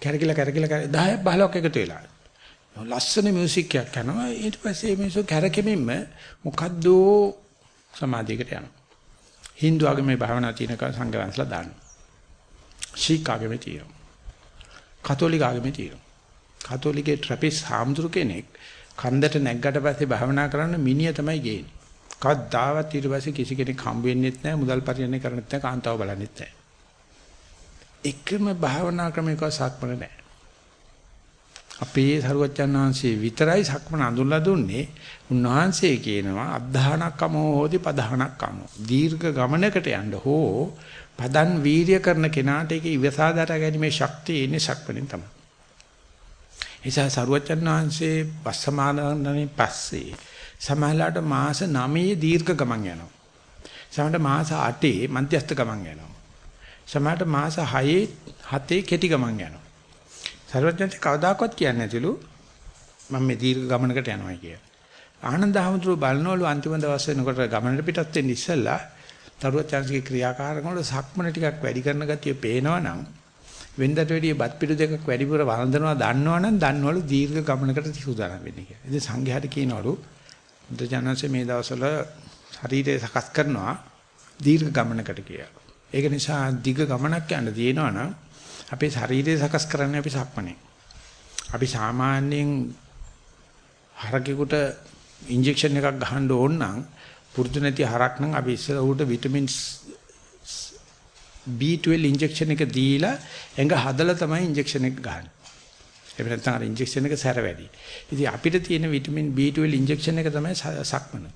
කැරකිලා කැරකිලා 10ක් 15ක් එකතු වෙලා. ලස්සන මියුසික් එකක් කරනවා ඊට පස්සේ මේසෝ කැරකෙමින්ම මොකද්ද සමාධියකට යනවා. Hindu ආගමේ භාවනා තියෙනක සංගවන්සලා දානවා. ශීක් ආගමේ තියෙනවා. කතෝලික ආගමේ තියෙනවා. කතෝලිකේ ට්‍රැපිස් හාමුදුරු කෙනෙක් කන්දට නැග්ගට පස්සේ භාවනා කරන්න මිනිය තමයි ගේන්නේ. කවදාවත් ඊට පස්සේ කිසි කෙනෙක් හම්බ වෙන්නෙත් නැහැ මුදල් පරිහරණය කරන්නෙත් නැහැ කාන්තාව බලන්නෙත් නැහැ. එකම භාවනා ක්‍රමයක සක්මන නැහැ. අපේ සරුවච්චන් වහන්සේ විතරයි සක්මන අඳුල්ලා දුන්නේ. උන්වහන්සේ කියනවා අද්ධානක්කමෝ හෝති පධානක්කමෝ. දීර්ඝ ගමනකට යන්න හෝ පදන් වීර්ය කරන කෙනාට ඒක ඉවසා දරා ගැනීමේ ශක්තිය ඉන්නේ සක්මනෙන් තමයි. එසා සරුවච්චන් වහන්සේ පස්සමානන්නේ පස්සේ සමහරලාට මාස 9 දීර්ඝ ගමන් යනවා. සමහරට මාස 8 මධ්‍යස්ථ ගමන් යනවා. සමහරට මාස 6 7 කෙටි ගමන් යනවා. සර්වඥන්ට කවදාකවත් කියන්නේ නැතිලු මම මේ දීර්ඝ ගමනකට යනවා කියලා. ආනන්ද හැමතුරු බලනවලු අන්තිම දවස් වෙනකොට ගමනට පිටත් වෙන්න ඉස්සෙල්ලා තරුවචාන්සේගේ ක්‍රියාකාරකම් වල සක්මන ටිකක් වැඩි කරන ගතිය පේනවනම් වෙනදට වැඩිය බත් පිටු දෙකක් වැඩිපුර වළඳනවා දන්නවනම් දන්නවලු දීර්ඝ ගමනකට සූදානම් වෙන්නේ කියලා. ඉතින් සංඝයාට කියනවලු බුදුජානන්සේ මේ දවස්වල ශරීරය සකස් කරනවා දීර්ඝ ගමනකට කියලා. ඒක නිසා දිග ගමනක් යන්න තියෙනවනම් අපේ ශරීරය සකස් කරන්නේ අපි සක්මනේ. අපි සාමාන්‍යයෙන් හරකෙකුට ඉන්ජෙක්ෂන් එකක් ගහන්න ඕන නම් පුරුදු නැති හරක් නම් අපි ඉස්සෙල්ලා උට විටමින්ස් B12 ඉන්ජෙක්ෂන් එක දීලා ඇඟ හදලා තමයි ඉන්ජෙක්ෂන් එක ගහන්නේ. එහෙම නැත්නම් අර ඉන්ජෙක්ෂන් එක සැර වැඩි. ඉතින් අපිට තියෙන විටමින් B12 ඉන්ජෙක්ෂන් එක තමයි සක්මන.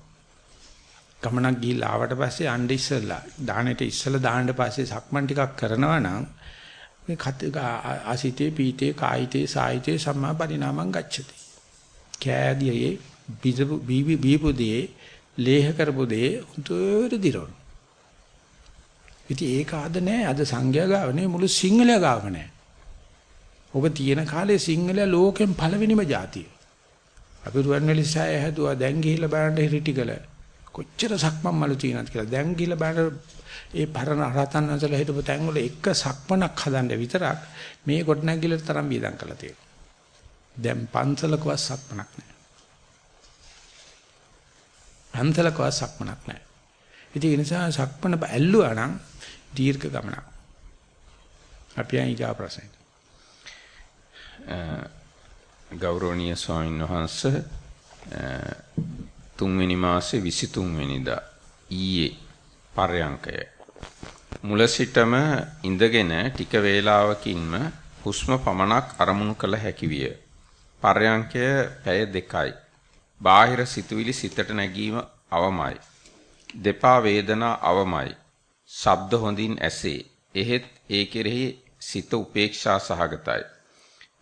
ගමනක් ගිහිල්ලා ආවට පස්සේ අඬ ඉස්සලා දානෙට ඉස්සලා දාන්න පස්සේ සක්මන් ටිකක් කරනවා නම් මේ කත ආසිතේ පීතේ කායිතේ සායිතේ සම්මා පරිණාමං ගච්ඡති. කෑදියේ බීපු බීපු දේ ලේහ කරපු දේ උතර දිරවන. ඉතින් ඒක අද නෑ අද සංඝයා ගාව නේ මුළු සිංහලයා ගාව නෑ. ඔබ තියෙන කාලේ සිංහලයා ලෝකෙන් පළවෙනිම ජාතිය. අපි රුවන්වැලි සෑය හැදුවා දැන් ගිහිල්ලා බලන්න හිරිටිගල කොච්චර සක්මන් මලු තියෙනවද කියලා දැන් ගිහිල්ලා බලන්න ඒ පරණ රහතන් වහන්සේලා හිටපු තැන් වල එක සක්මනක් හදන්න විතරක් මේ ගොඩනැගිල්ලට තරම් වියදම් කළා තියෙනවා. දැන් පන්සලකවත් සක්මනක් නැහැ. පන්සලකවත් සක්මනක් නැහැ. ඉතින් ඒ නිසා සක්මන ඇල්ලුවා නම් දීර්ඝ ගමනක්. අපි අයිගා ප්‍රශ්නේ. ගෞරවනීය ස්වාමීන් වහන්ස තුන්වෙනි මාසේ 23 වෙනිදා ඊයේ පරයන්කය මුල සිටම ඉඳගෙන ටික වේලාවකින්ම හුස්ම පමණක් අරමුණු කළ හැකි විය. පරයන්කය පැය දෙකයි. බාහිර සිතුවිලි සිතට නැගීම අවමයි. දෙපා වේදනා අවමයි. ශබ්ද හොඳින් ඇසේ. එහෙත් ඒ කෙරෙහි සිත උපේක්ෂා සහගතයි.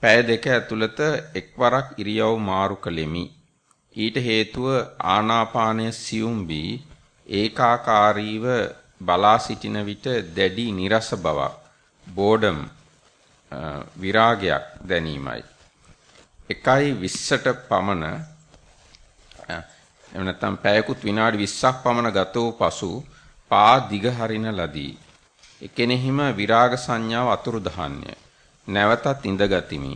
පැය දෙක ඇතුළත එක්වරක් ඉරියව් මාරු කළෙමි. ඊට හේතුව ආනාපානය සියුම් වී ඒකාකාරීව බලා සිටින විට දැඩි නිරස බවක් බෝඩම් විරාගයක් දැනීමයි. 1:20ට පමණ එහෙම නැත්නම් පැයකුත් විනාඩි 20ක් පමණ ගත වූ පසු පා දිග හරින ලදී. එකෙනෙහිම විරාග සංඥාව අතුරුදහන්ය. නැවතත් ඉඳගතිමි.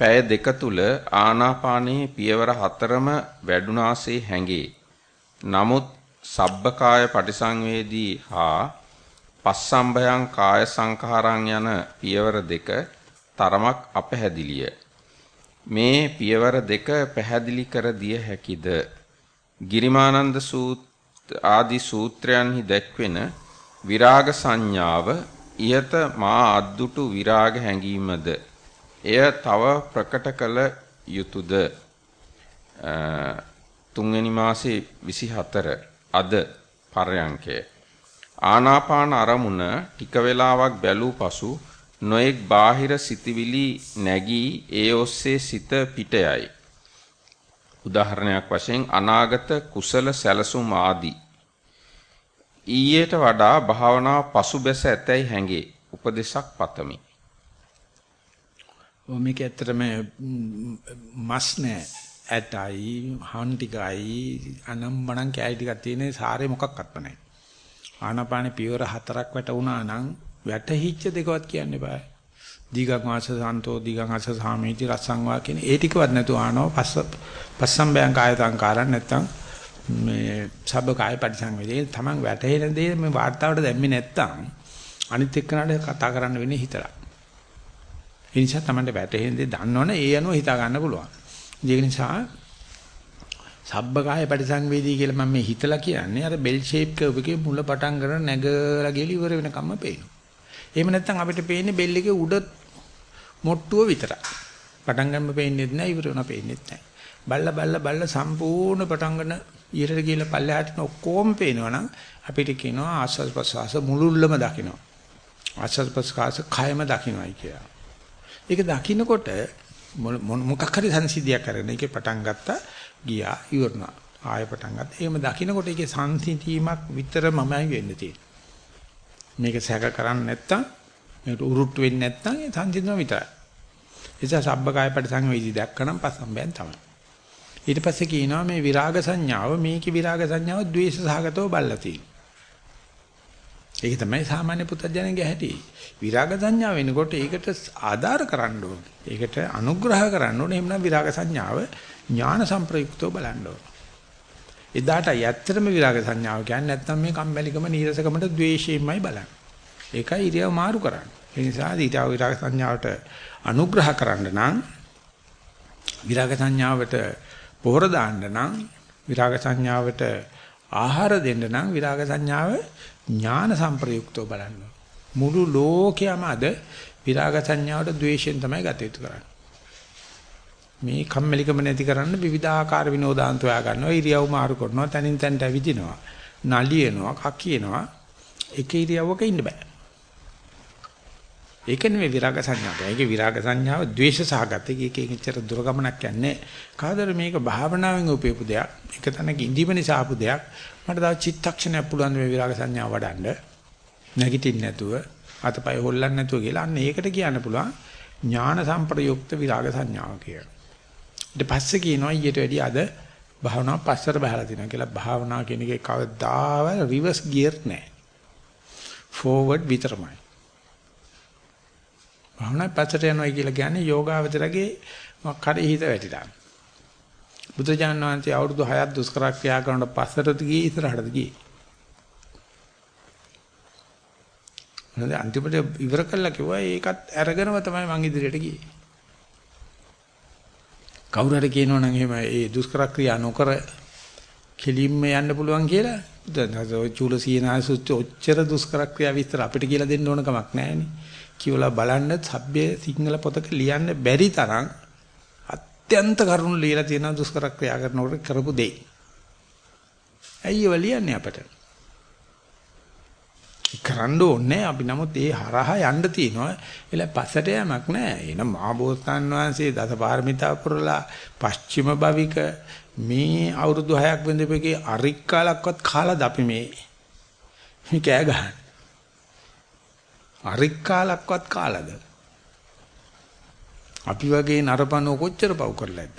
පැය දෙක තුල ආනාපානයේ පියවර හතරම වැඩුණාසේ හැඟේ. නමුත් සබ්බකාය පටිසංවේදී හා පස්සම්බයං කාය සංඛාරං යන පියවර දෙක තරමක් අපැහැදිලිය. මේ පියවර දෙක පැහැදිලි කර දිය හැකිද? ගිරිමානන්ද ආදී සූත්‍රයන්හි දැක්වෙන විරාග සංඥාව ইহත මා අද්දුටු විරාග හැඟීමද? එය තව ප්‍රකට කළ යුතුයද තුන්වෙනි මාසේ 24 අද පරයන්කය. ආනාපාන අරමුණ ටික වේලාවක් බැලූ පසු නොඑක් බාහිර සිතිවිලි නැගී ඒ ඔස්සේ සිත පිටයයි උදාහරණයක් වශයෙන් අනාගත කුසල සැලසුම් ආදී ඊයට වඩා භාවනාව පසුබැස ඇතැයි හැඟේ. උපදේශක් පතමි. ඔ මේක ඇත්තටම මස් නෑ. ඇටයි, හන් ටිකයි, අනම්මනම් කෑලි ටිකක් තියෙන සාරේ මොකක්වත් නැහැ. ආනාපාන පියවර හතරක් වැටුණා නම් වැටහිච්ච දෙකවත් කියන්න බෑ. දීගං වාස සාන්තෝ දීගං අස සාමීති රස්සං වා කියන ඒ ටිකවත් නැතුව ආනව පස්ස පස්සම් බයං කායතං කාරණ නැත්තම් මේ සබ්බ කාය පරිසංවේදී තමන් වැටහෙන දේ මේ වார்த்தාවට දැම්මේ නැත්තම් අනිත් එක්කනට කතා කරන්න වෙන්නේ හිතලා. ඒ නිසා තමන්ට වැටහෙන දේ දන්නවනේ ඒ අනුව හිතා ගන්න පුළුවන්. ඒක නිසා සබ්බකාය පරිසංවේදී කියලා මම මේ හිතලා කියන්නේ අර බෙල් ෂේප් කර්ව් එකේ මුල පටන් ගන්න නැගලා ගිහලා ඉවර වෙනකම්ම පේනවා. එහෙම නැත්නම් අපිට පේන්නේ බෙල් එකේ උඩ මොට්ටුව විතරයි. පටන් ගන්න පේන්නේ නැහැ ඉවර වෙනවා පේන්නේ නැහැ. බල්ල බල්ල බල්ල සම්පූර්ණ පටන් ගන්න ඊටට ගිහලා පල්ලෙහාට ඔක්කොම පේනවනම් අපිට කියනවා ආස්වාද ප්‍රසවාස මුලුල්ලම දකිනවා. ආස්වාද ප්‍රසවාස කයම දකින්නයි කියලා. ඒක දකින්නකොට මොකක් හරි සංසිද්ධියක් කරගෙන ඒකේ පටන් ගත්තා ගියා ඉවරනවා. ආයෙ පටන් ගත්තා. එහෙම දකින්නකොට ඒකේ සංසිඳීමක් විතරමමයි වෙන්න තියෙන්නේ. මේක සැක කරන්නේ නැත්තම් මේකට උරුට්ට වෙන්නේ නැත්තම් ඒ සංසිඳන විතරයි. ඒ නිසා සබ්බකාය පරිසංවේදී දැක්කනම් පස්සම්බයන් තමයි. ඊට පස්සේ කියනවා මේ විරාග සංඥාව මේකේ විරාග සංඥාව ද්වේෂ සහගතව බල්ලා තියෙනවා. ඒක තමයි සාමාන්‍ය පුතඥයන්ගේ හැටි. විරාග සංඥාව වෙනකොට ඒකට ආධාර කරන්න ඕනේ. ඒකට අනුග්‍රහ කරන්න ඕනේ. එහෙනම් විරාග සංඥාව ඥාන සංප්‍රයුක්තව බලන්න ඕනේ. එදාට ඇත්තටම විරාග සංඥාව කියන්නේ නැත්නම් මේ කම්මැලිකම නීරසකමට ද්වේෂයෙන්මයි බලන්නේ. ඒකයි ඉරියව් මාරු කරන්නේ. ඒ නිසා ඊටව විරාග සංඥාවට අනුග්‍රහ කරන්න නම් විරාග සංඥාවට පොහොර දාන්න නම් විරාග සංඥාවට ආහාර දෙන්න නම් විරාග සංඥාව ඥාන සංප්‍රයුක්තව බලන්න. මුළු ලෝකයම අද විරාග සංඥාවට ද්වේෂයෙන් තමයි ගත යුතු කරන්නේ. මේ කම්මැලිකම නැති කරන්න විවිධාකාර විනෝදාන්ත හොයා ගන්නවා ඉරියව් මාරු කරනවා තනින් තනට ඇවිදිනවා නලියනවා කකියනවා එක ඉරියව්වක ඉන්න බෑ ඒක නෙමෙයි විරාග සංඥාව. ඒකේ විරාග සංඥාව ද්වේෂ සහගත. ඒකේ එච්චර දුර ගමනක් යන්නේ. කාදර මේක භාවනාවෙන් උපයපු දෙයක්. එක තැනක ඉඳීම නිසා ආපු දෙයක්. මට තව චිත්තක්ෂණයක් පුළුවන් මේ විරාග සංඥාව වඩන්න. නැගිටින්න නැතුව, අතපය හොල්ලන්න නැතුව කියලා. අන්න ඒකට කියන්න පුළුවන් ඥාන සම්ප්‍රයුක්ත විරාග සංඥාව කියලා. ඊට පස්සේ කියනවා ඊට වැඩි අද භාවනාව පස්සට බහලා තිනවා කියලා. භාවනාව කියන එකේ කවදාවත් රිවර්ස් ගියර් නැහැ. ෆෝවර්ඩ් විතරමයි. භාවනා පැත්තට යනවා කියලා කියන්නේ යෝගාවචරගේ මොකක් හරි හිත වැටිලා. බුදුජානක වහන්සේ අවුරුදු 6ක් දුෂ්කර ක්‍රියා කරනකොට පස්සටද ගියේ ඉස්සරහටද ගියේ. මොකද අන්තිමට ඉවර කළා කිව්වා ඒකත් අරගෙනම තමයි මං ඉදිරියට ගියේ. කවුරු හරි කියනවනම් එහෙම ඒ දුෂ්කර ක්‍රියා නොකර කෙලින්ම යන්න පුළුවන් කියලා දැන් ඔය චූල සීනාසුත් ඔච්චර දුෂ්කර ක්‍රියා විස්තර අපිට කියලා දෙන්න ඕන කමක් නැහැනේ. කියවලා බලන්න සભ્ય සිංහල පොතක ලියන්න බැරි තරම් අත්‍යන්ත කරුණු ලියලා තියෙන දුෂ්කර ක්‍රියා කරනකොට කරපු දෙයි. ඇයි ඒව ලියන්නේ අපට? කරන්න ඕනේ අපි නමුත් ඒ හරහා යන්න තියෙනවා එල පස්සට යමක් නැහැ එන මහබෝසතාන් වහන්සේ දසපාරමිතා පුරලා පස්චිම භවික මේ අවුරුදු 6ක් වෙනදෙපෙකේ අරික්කාලක්වත් කාලාද අපි මේ මේ කෑ ගහන්නේ අරික්කාලක්වත් කාලාද අපි වගේ නරපණෝ කොච්චර පව් කරලාද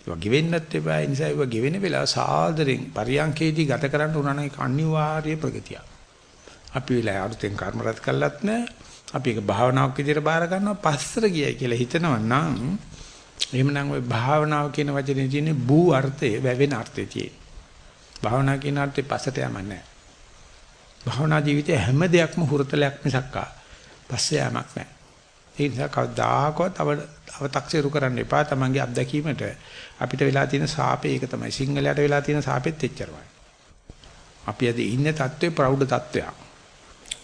ඒවා ගෙවෙන්නත් එපා ඒ නිසා ඒවා ගෙවෙන වෙලාව සාදරෙන් පරියන්කේදී ගත කරන්න උනන එක අනිවාර්ය ප්‍රගතියක් අපි වෙලා අලුතෙන් කර්ම රැස් කළත් නැහැ. අපි ඒක භාවනාවක් විදිහට බාර ගන්නවා පස්සට ගියයි කියලා හිතනවා නම් එහෙමනම් ওই භාවනාව කියන වචනේ තියෙන්නේ බූ අර්ථය වැවෙන අර්ථය තියෙන්නේ. භාවනා කියන අර්ථේ පස්සට යමක් නැහැ. භවනා ජීවිතේ හැම දෙයක්ම හුරතලයක් මිසක්කා පස්සේ යamak නැහැ. ඒ නිසා කවදාකවත් අව අව탁සිරු කරන්න එපා තමන්ගේ අත්දැකීමට. අපිට වෙලා තියෙන සාපේ ඒක තමයි. සිංහලයට වෙලා තියෙන සාපෙත් එච්චරමයි. අපි අද ඉන්නේ தત્ත්වේ ප්‍රෞඪ தત્ත්වයක්.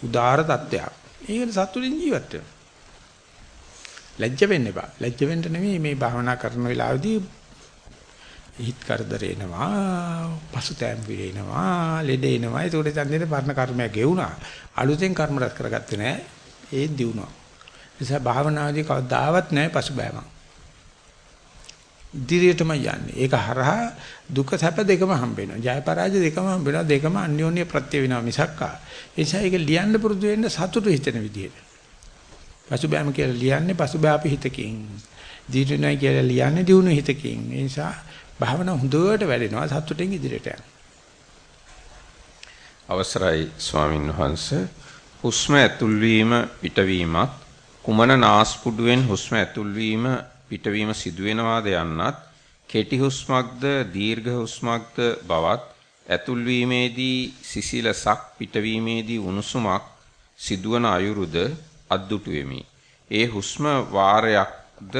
උදාාර தત્ත්වයක්. ඒකට සතුටින් ජීවත් වෙනවා. ලැජ්ජ වෙන්න එපා. ලැජ්ජ වෙන්න නෙමෙයි මේ භාවනා කරන වෙලාවේදී හිත කරදර එනවා, පසුතැම් විරේනවා, ලෙඩ එනවා. ඒකට චන්දේ පරණ කර්මයක් ගෙවුනා. අලුතෙන් කර්ම රැස් කරගත්තේ නැහැ. ඒ දිනුවා. නිසා භාවනාදී කවදාවත් නැහැ පසුබෑමක්. ඉදිරියටම යන්නේ. ඒක හරහා දුක සැප දෙකම හම්බ වෙනවා. ජය පරාජය දෙකම හම්බ වෙනවා. දෙකම අන්‍යෝන්‍ය ප්‍රත්‍ය වෙනවා මිසක්කා. ඒ නිසා ඒක ලියන්න පුරුදු වෙන්න සතුටු හිතෙන විදිහට. පසුබෑම කියලා ලියන්නේ පසුබෑපි හිතකින්. දිනුනයි කියලා ලියන්නේ දිනුන හිතකින්. ඒ නිසා භාවනා හොඳට වැඩෙනවා සතුටෙන් ඉදිරියට යන්න. අවසරයි ස්වාමින් වහන්සේ. හුස්ම ඇතුල්වීම පිටවීමත් කුමන නාස්පුඩුවෙන් හුස්ම ඇතුල්වීම පිටවීම සිදුවෙනවාද යන්නත් කෙටි හුස්මක්ද දීර්ඝ හුස්මක්ද බවත් ඇතුල්වීමේදී සිසිලසක් පිටවීමේදී උණුසුමක් සිදුවන අයුරුද අද්දුටු වෙමි. ඒ හුස්ම වාරයක්ද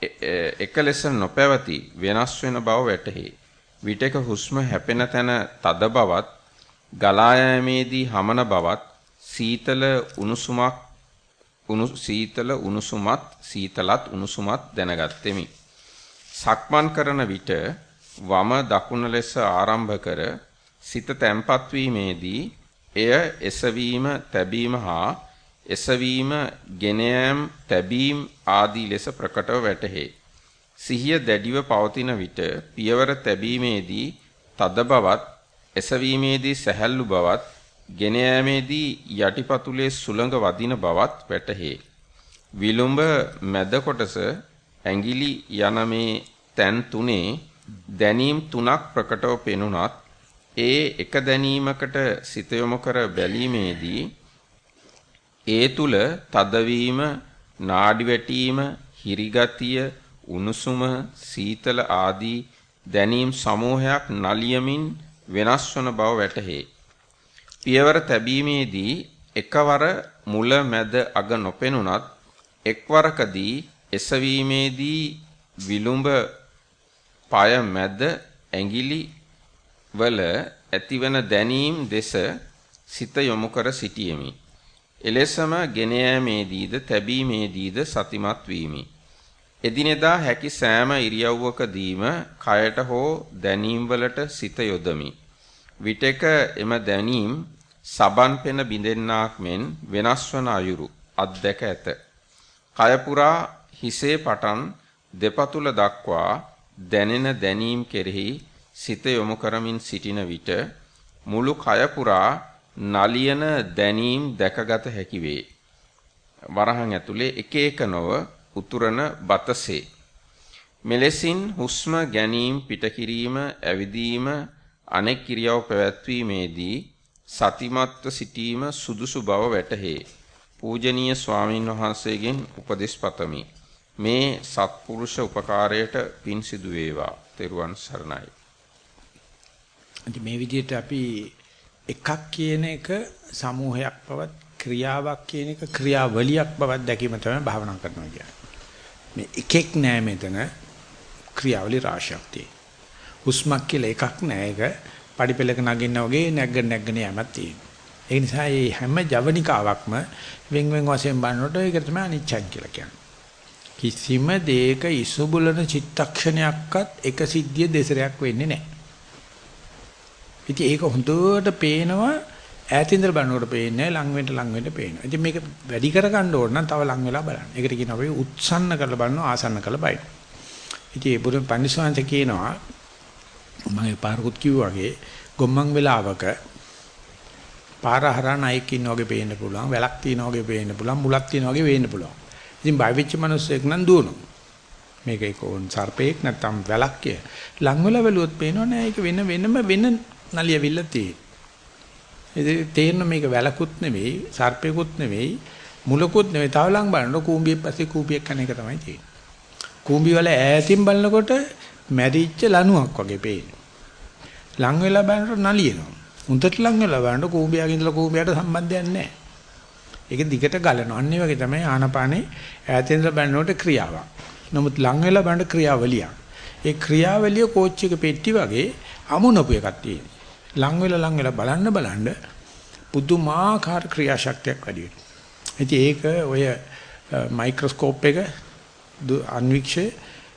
එක ලෙස නොපැවති වෙනස් වෙන බව වැටහි. විටක හුස්ම හැපෙන තැන තද බවත් ගලා යෑමේදී හමන බවත් සීතල උණුසුමක් උණු සීතල උණුසුමත් සීතලත් උණුසුමත් දැනගත්ෙමි. සක්මන් කරන විට වම දකුණ ලෙස ආරම්භ කර සිත තැම්පත් වීමේදී එය එසවීම තැබීම හා එසවීම ගෙන යාම තැබීම ආදී ලෙස ප්‍රකටව වැටහේ. සිහිය දැඩිව පවතින විට පියවර තැබීමේදී තද බවත් එසවීමේදී සැහැල්ලු බවත් ගෙන යාමේදී යටිපතුලේ සුළඟ වදින බවත් වැටහේ. විලුඹ මැද කොටස ඇඟිලි යන මේ තැන් තුනේ දැනීම් තුනක් ප්‍රකටව පෙනුනත් ඒ එක දැනීමකට සිත යොමු කර බැලීමේදී ඒ තුල තදවීම, නාඩි වැටීම, හිරිගතිය, උණුසුම, සීතල ආදී දැනීම් සමූහයක් නලියමින් වෙනස් වන බව වැටහේ. පියවර තැබීමේදී එකවර මුල මැද අග නොපෙනුනත් එක්වරකදී එසවීමේදී විලුඹ পায় මැද ඇඟිලි වල ඇතිවන දැනීම් දෙස සිත යොමු කර සිටියෙමි. එලෙසම ගෙන යාමේදීද තැබීමේදීද සතිමත් වීමි. එදිනෙදා හැකි සෑම ඉරියව්වකදීම කයට හෝ දැනීම් වලට සිත යොදමි. විටක එම දැනීම් සබන් පෙන බිඳෙන්නාක් මෙන් වෙනස් වන අයුරු අත්දැක ඇත. කය පුරා හිසේ පටන් දෙපතුල දක්වා දැනෙන දැනීම් කෙරෙහි සිත යොමු කරමින් සිටින විට මුළු කය පුරා නලියන දැනීම් දැකගත හැකි වේ. වරහන් ඇතුලේ එක එක නොව උතුරන බතසේ මෙලෙසින් හුස්ම ගැනීම පිටකිරීම ඇවිදීම අනෙක් ක්‍රියාව පැවැත්වීමේදී සතිමත්ව සිටීම සුදුසු බව වැටහේ. පූජනීය ස්වාමින් වහන්සේගෙන් උපදෙස් පතමි. මේ සත්පුරුෂ උපකාරයට පින් සිදු වේවා. තෙරුවන් සරණයි. මේ විදිහට අපි එකක් කියන එක සමූහයක් බවත් ක්‍රියාවක් කියන එක ක්‍රියාවලියක් බවත් දැකීම තමයි භාවනා කරනවා කියන්නේ. මේ එකෙක් නෑ මෙතන ක්‍රියාවලිය රාශියක් තියෙනවා. හුස්මක් කියලා එකක් නෑ. ඒක පඩිපෙලක නගින්න වගේ නැග්ග නැග්ගන යමක් තියෙනවා. ඒ නිසා මේ හැම ජවනිකාවක්ම වෙන් වෙන් වශයෙන් බලනකොට ඒක තමයි අනිච්චන් කියලා කියන්නේ. කිසිම දෙයක ඉසුබුලන චිත්තක්ෂණයක්වත් එක සිද්ධිය දෙසරයක් වෙන්නේ නැහැ. ඉතින් ඒක හොඳට පේනවා ඈතින්දර බලනකොට පේන්නේ ලඟ වෙන්න ලඟ වෙන්න පේනවා. ඉතින් මේක වැඩි කරගන්න ඕන නම් තව ලඟ වෙලා බලන්න. ඒකට කියනවා අපි උත්සන්න කරලා බලනවා ආසන්න කරලා බලන්න. ඉතින් ඒ බුදුන් පන්සිවාංශ කියනවා මම පාරකුත් කිව්වා වගේ ගොම්මන් වෙලාවක පාර හරහා නයික් ඉන්න වගේ පේන්න පුළුවන්. වැලක් තියෙන වගේ පේන්න පුළුවන්. මුලක් තියෙන වගේ පේන්න පුළුවන්. ඉතින් බය වෙච්ච මිනිස්සෙක් නම් දුවනවා. මේක ඒක ඕන් සර්පේක් නැත්තම් වැලක් කිය. ලඟ වෙලා බැලුවොත් පේනව නෑ ඒක වෙන වෙනම වෙන නලියවිල්ල තියෙන්නේ. ඉතින් තේරෙන මේක වැලකුත් නෙවෙයි සර්පේකුත් නෙවෙයි මුලකුත් නෙවෙයි තව ලඟ බලනකොට කූඹියක් පස්සේ කූඹියක් කන එක තමයි තියෙන්නේ. කූඹි වල ඈතින් බලනකොට මැරිච්ච ලණුවක් වගේ පේනවා. ලඟ වෙලා බලනකොට නලියනවා. උන්ටට ලඟ වෙලා බලනකොට කූඹියාගේ ඉඳලා කූඹියට සම්බන්ධයක් නැහැ. ඒක දිගට ගලනවා. අන්න ඒ වගේ තමයි ආනපානේ ඈතින් ඉඳලා බලනකොට ක්‍රියාවක්. නමුත් ලඟ වෙලා බලන ක්‍රියාවලියක්. ඒ ක්‍රියාවලිය කෝච් එක පෙට්ටි වගේ අමුණපු එකක් තියෙනවා. ලඟ වෙලා ලඟ වෙලා බලන්න බලන්න පුදුමාකාර ක්‍රියාශක්තියක් වැඩි වෙනවා. ඉතින් ඒක ඔය මයික්‍රොස්කෝප් එක අන්වික්ෂය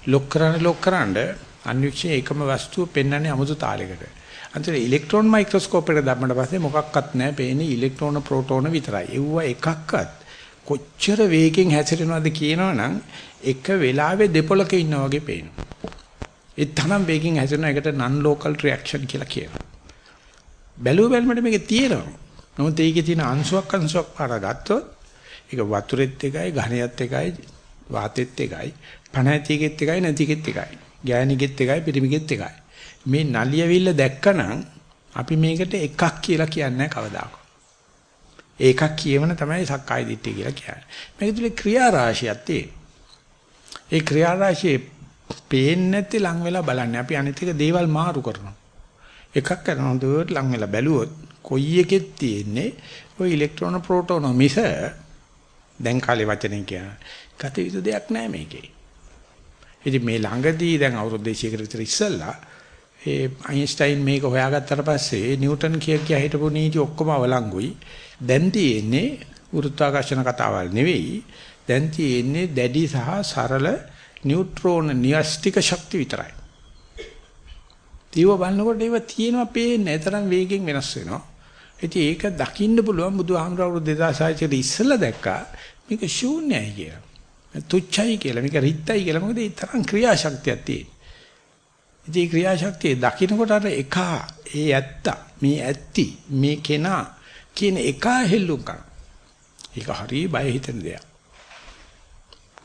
ලොක් කරන්න ලොක් කරන්න අන්වික්ෂයේ එකම වස්තුව පෙන්වන්නේ 아무තු තාලයකට. අන්තිම ඉලෙක්ට්‍රෝන මයික්‍රොස්කෝප් එකට දැම්මම පස්සේ මොකක්වත් නැහැ. පේන්නේ ඉලෙක්ට්‍රෝන ප්‍රෝටෝන විතරයි. ඒව එකක්වත් කොච්චර වේගෙන් හැසිරෙනවද කියනවනම් එක වෙලාවේ දෙපොලක ඉන්නා වගේ පේනවා. ඒ තරම් වේගෙන් හැසිරෙන එකට non local reaction කියලා කියනවා. බැලුව බැලමට මේක තියෙනවා. නමුත් ඒකේ තියෙන අංශුවක් අංශුවක් පාර ගත්තොත් ඒක වතුරෙත් එකයි ඝනයත් එකයි වාතෙත් එකයි පණ ඇතිගෙත් එකයි නැතිගෙත් එකයි ගෑණිගෙත් එකයි පිරිමිගෙත් එකයි. මේ නලියවිල්ල දැක්කනම් අපි මේකට එකක් කියලා කියන්නේ කවදාකවත්. ඒකක් කියවන තමයි සක්කාය දිට්ඨිය කියලා කියන්නේ. මේක තුල ක්‍රියා රාශියක් තියෙනවා. ඒ ක්‍රියා රාශියේ පේන්නේ නැති ලං වෙලා බලන්නේ. අපි අනිත් එක දේවල් මාරු කරනවා. එකක් කරන හොඳට ලං වෙලා බැලුවොත් කොයි එකෙත් තියෙන්නේ ওই ඉලෙක්ට්‍රෝන ප්‍රෝටෝන මිස දැන් කාලේ වචනෙන් කියන ගත යුතු දෙයක් නෑ මේකේ. ඉතින් මේ ළඟදී දැන් අවුරුදු 200කට විතර ඉස්සෙල්ලා ඒ අයින්ස්ටයින් මේක හොයාගත්තට පස්සේ නිව්ටන් කිය කිය හිටපු නීති ඔක්කොම අවලංගුයි. දැන් තියෙන්නේ ගුරුත්වාකර්ෂණ කතාවල් නෙවෙයි. දැන් තියෙන්නේ දැඩි සහ සරල නියුට්‍රෝන න්‍යෂ්ටික ශක්ති විතරයි. ඒව බලනකොට ඒව තියෙනවා පේන්නේ. තරම් වේගෙන් වෙනස් වෙනවා. ඉතින් ඒක දකින්න පුළුවන් බුදුහාමුදුරුවෝ 2600 ට ඉස්සෙල්ලා දැක්කා මේක ශූන්‍යයි කියලා. තුච්චයි කියලා මේක රිත්යි කියලා මොකද ඒ තරම් ක්‍රියාශක්තියක් තියෙන. ඉතින් ක්‍රියාශක්තිය දකින්නකොට අර එක ඒ ඇත්ත මේ ඇත්ති මේ කෙනා කියන එක හෙල්ලුම් කරන. ඒක හරිය බය හිතෙන දෙයක්.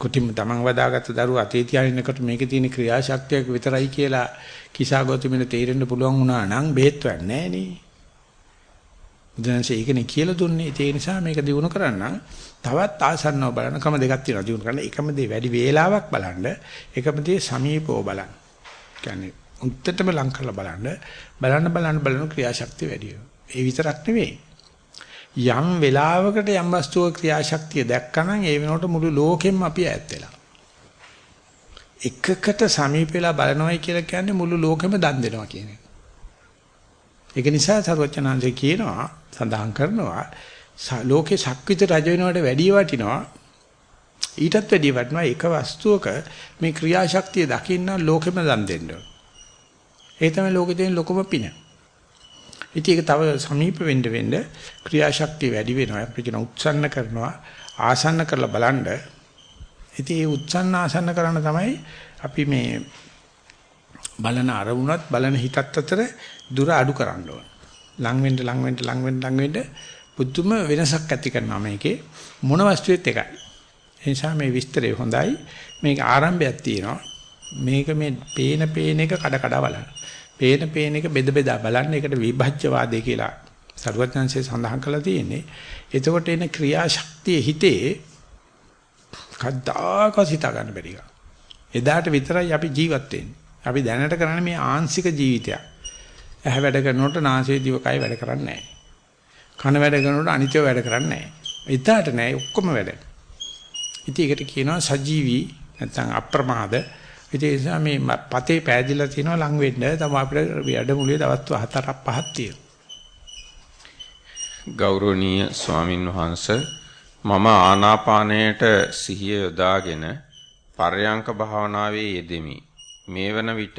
කුටිම තමන් වදාගත්ත දරුවා අතේ තියාගෙනකට මේකේ තියෙන ක්‍රියාශක්තියක් විතරයි කියලා කිසాగෞතමින තේරෙන්න පුළුවන් වුණා නම් බේත් වෙන්නේ නැහැ නේ. බුදුන්සේ ඒකනේ කියලා දුන්නේ. ඒ නිසා මේක දිනු කරන්න තවත් ආසන්නව බලන ක්‍රම දෙකක් තියෙනවා දිනු කරන්න. එකම දේ වැඩි වේලාවක් බලන්න, එකම දේ සමීපව බලන්න. කියන්නේ උත්තරම ලං කරලා බලන්න. බලන්න බලන්න බලන ක්‍රියාශක්තිය වැඩි ඒ විතරක් නෙවෙයි. යම් වෙලාවකට යම් වස්තුවක ක්‍රියාශක්තිය දැක්කනම් ඒ වෙනකොට මුළු ලෝකෙම අපි ඈත් වෙලා. එකකට සමීප වෙලා බලනවයි කියලා කියන්නේ මුළු ලෝකෙම දන් දෙනවා කියන එක. ඒක නිසා සර්වචනංශය කියනවා සඳහන් කරනවා ලෝකේ ශක්විත රජ වෙනවට වැඩිය වටිනවා ඊටත් වැඩිය වටිනවා එක වස්තුවක මේ ක්‍රියාශක්තිය දකින්න ලෝකෙම දන් දෙන්න. ඒ තමයි ලෝකේ තියෙන ලොකම පින. ඉතින් ඒක තව සමීප වෙන්න වෙන්න ක්‍රියාශක්තිය වැඩි වෙනවා. අපි කියන උත්සන්න කරනවා ආසන්න කරලා බලන්න. ඉතින් මේ උත්සන්න ආසන්න කරන තමයි අපි මේ බලන අරමුණත් බලන හිතත් අතර දුර අඩු කරන්න ඕන. ලඟ වෙන්න ලඟ වෙන්න ලඟ වෙන්න ලඟ වෙන්න පුදුම වෙනසක් ඇති කරනවා මේකේ මොන වස්තුවෙත් එකයි. ඒ නිසා මේ විස්තරය හොඳයි. මේක ආරම්භයක් තියෙනවා. මේක මේ පේන පේන එක කඩ කඩ බලන්න. පේන පේන එක බෙද බෙදා බලන්න. ඒකට විභජ්‍යවාදය කියලා සරුවත්ංශයේ සඳහන් කරලා තියෙන්නේ. එතකොට එන ක්‍රියාශක්තිය හිතේ කද්දාකස් හිතා ගන්න බැරි එදාට විතරයි අපි ජීවත් වෙන්නේ. අපි දැනට කරන්නේ මේ ආංශික ජීවිතයක්. ඇහැ වැඩ කරනකොට නාසයේ දිවකය වැඩ කරන්නේ නැහැ. කන වැඩ කරනකොට අනිත්‍ය වැඩ කරන්නේ නැහැ. එදාට නෑ ඔක්කොම වැඩ. ඉතින් ඒකට කියනවා සජීවි නැත්නම් අප්‍රමාද ඒ නිසා මේ පතේ පෑදිලා තියෙනවා ලඟ වෙන්න තමයි අපිට වැඩමුළුවේ දවස් 4ක් 5ක් තියෙනවා. ගෞරවනීය ස්වාමින් වහන්සේ මම ආනාපානයට සිහිය යොදාගෙන පර්යංක භාවනාවේ යෙදෙමි. මේ වන විට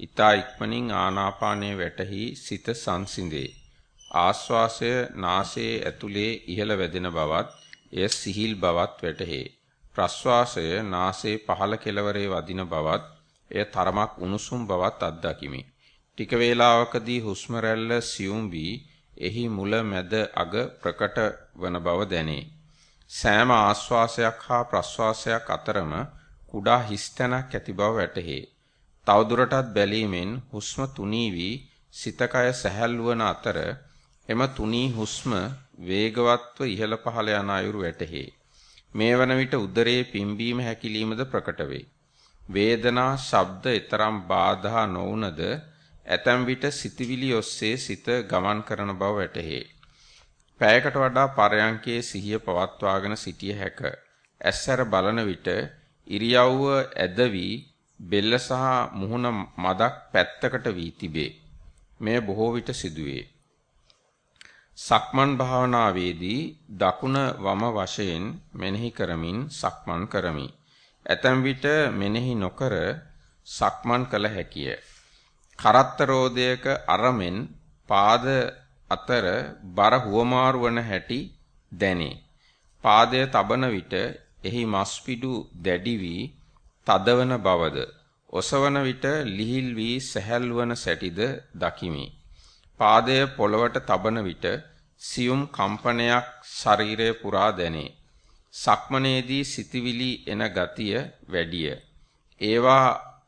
ඊතා ඉක්මනින් ආනාපානයේ වැටහි සිත සංසිඳේ. ආශ්වාසය නාසයේ ඇතුලේ ඉහළ වැදෙන බවත් එය සිහිල් බවත් වැටහේ. ප්‍රශ්වාසය නාසයේ පහළ කෙළවරේ වදින බවත් එය තරමක් උණුසුම් බවත් අත්දකිමි. ටික වේලාවකදී හුස්ම රැල්ල සියුම් වී එහි මුල මැද අග ප්‍රකට වන බව දැනේ. සෑම ආශ්වාසයක් හා ප්‍රශ්වාසයක් අතරම කුඩා හිස්තැනක් ඇති බව වැටහේ. තවදුරටත් බැලීමෙන් හුස්ම තුනී වී සිතකය සැහැල්ලු වන අතර එම තුනී හුස්ම වේගවත්ව ඉහළ පහළ යන අයුරු වැටහේ. මේ වන විට උදරයේ පිම්බීම හැකිලීමද ප්‍රකට වේ. වේදනා ශබ්ද ඊතරම් බාධා නොවුනද ඇතැම් විට සිතවිලි ඔස්සේ සිත ගමන් කරන බව වැටහේ. පැයකට වඩා පරයන්කේ සිහිය පවත්වාගෙන සිටිය හැක. ඇස්සර බලන විට ඉරියව්ව ඇද වී බෙල්ල සහ මුහුණ මදක් පැත්තකට වී තිබේ. මෙය බොහෝ විට සිදුවේ. සක්මන් භාවනාවේදී දකුණ වම වශයෙන් මෙනෙහි කරමින් සක්මන් කරමි. ඇතැම් විට මෙනෙහි නොකර සක්මන් කළ හැකිය. කරත්ත රෝදයක අරමෙන් පාද අතර බර හුවමාරු වන හැටි දැනේ. පාදය තබන විට එහි මස්පිඩු දැඩි වී තදවන බවද ඔසවන විට ලිහිල් වී සැහැල්වන සැටිද දකිමි. පාදය පොළවට තබන විට සියුම් කම්පනයක් ශරීරය පුරා දැනේ. සක්මනේදී සිතවිලි එන ගතිය වැඩිය. ඒවා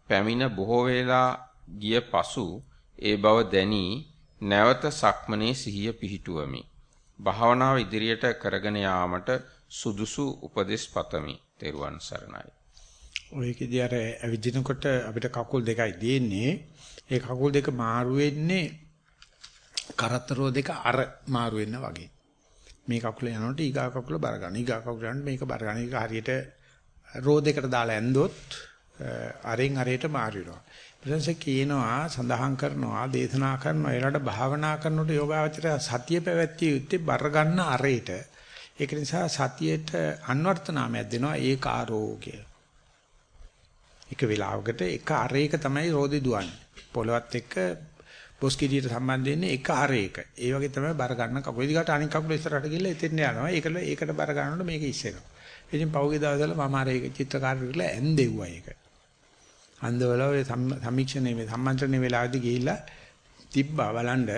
පැමිණ බොහෝ වේලා ගිය පසු ඒ බව දැනී නැවත සක්මනේ සිහිය පිහිටුවමි. භාවනාව ඉදිරියට කරගෙන යාමට සුදුසු උපදෙස් පතමි. තෙරුවන් සරණයි. ඔයකදී අර ඇවිදිනකොට අපිට කකුල් දෙකයි දෙන්නේ. ඒ කකුල් දෙක මාරු වෙන්නේ කරතරෝ දෙක අර මාරු වෙන්න වගේ. මේ කකුල යනකොට ඊගා කකුල බර ගන්න. ඊගා කකුල යනකොට මේක බර ගන්න. ඒක හරියට රෝ දෙකට දාලා ඇන්දොත් අරෙන් අරයට මාරු වෙනවා. ඊටසේ කියනවා සඳහන් කරනවා දේශනා කරනවා ඒලට භාවනා කරනකොට යෝගාවචරය සතිය පැවැත්විය යුත්තේ බර ගන්න අරයට. ඒක නිසා සතියේට අන්වර්ථ නාමයක් දෙනවා ඒකාරෝගය. එක වෙලාවකට එක අරයක තමයි රෝදේ දුවන්නේ. පොළවත් එක්ක බොස්කිඩියට සම්බන්ධ වෙන්නේ එක අරයක. ඒ වගේ තමයි බර ගන්න කකුල දිගට අනිත් කකුල ඉස්සරහට ගිහලා එතෙන් යනවා. ඒකල ඒකට බර ගන්නකොට මේක ඉස්සෙනවා. ඉතින් පහුගිය දවස්වල මම අර ඒක චිත්‍රකාරයෙක් කියලා ඇන්දෙව්වා ඒක. අන්දවල ඔය සමීක්ෂණයේ මේ සම්මන්ත්‍රණයේ වෙලාවදී ගිහිල්ලා තිබ්බා බලන්න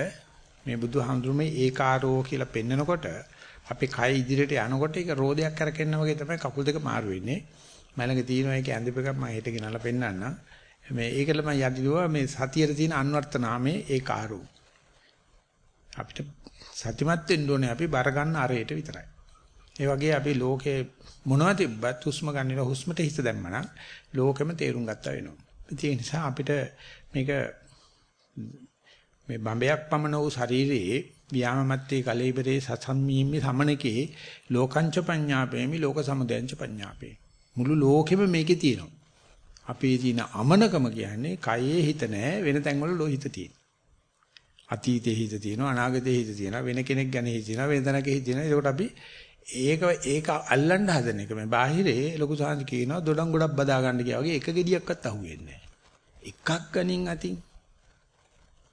මේ බුදුහාමුදුරුමේ ඒකාරෝ කියලා පෙන්නකොට අපේ කය ඉදිරියට යනකොට ඒක රෝදයක් කරකෙන්න වගේ තමයි කකුල් දෙක මාරු වෙන්නේ. මලඟ තියෙනවා ඒක ඇඳපෙකක් මම හෙට ගෙනල්ලා පෙන්නන්නම්. මේ ඒකල මම යදිදුවා මේ සතියේ තියෙන අන්වර්ථ නාමයේ ඒකාරෝ. අපිට සත්‍යමත් වෙන්න ඕනේ අපි බර ගන්න අරයට විතරයි. ඒ වගේ අපි ලෝකේ මොනවද තිබ්බත් හුස්ම ගන්නන හුස්මට හිත දැම්මනම් ලෝකෙම තේරුම් ගත්තා වෙනවා. ඒ නිසා අපිට මේක මේ බඹයක් පමණ වූ ශරීරයේ ව්‍යාමමත්තේ කලීබරේ සසම්මීමේ සමනකේ ලෝකංච පඤ්ඤාපේමි ලෝක සමුදයංච පඤ්ඤාපේ මුළු ලෝකෙම මේකේ තියෙනවා. අපේ තියෙන අමනකම කියන්නේ කයේ හිත නැහැ වෙන තැන්වල ලෝ හිත තියෙන. අතීතයේ හිත තියෙනවා අනාගතයේ හිත තියෙනවා වෙන කෙනෙක් ගැන හිත තියෙනවා වෙන තැනක හිත තියෙනවා. ඒකට අපි ඒක ඒක අල්ලන්න හදන එක මේ බාහිරේ ලොකු සාන්ති කියනවා දොඩම් ගොඩක් බදා ගන්න කියා වගේ එක ගෙඩියක්වත් අහුවෙන්නේ නැහැ. එකක් ගනින් අතින්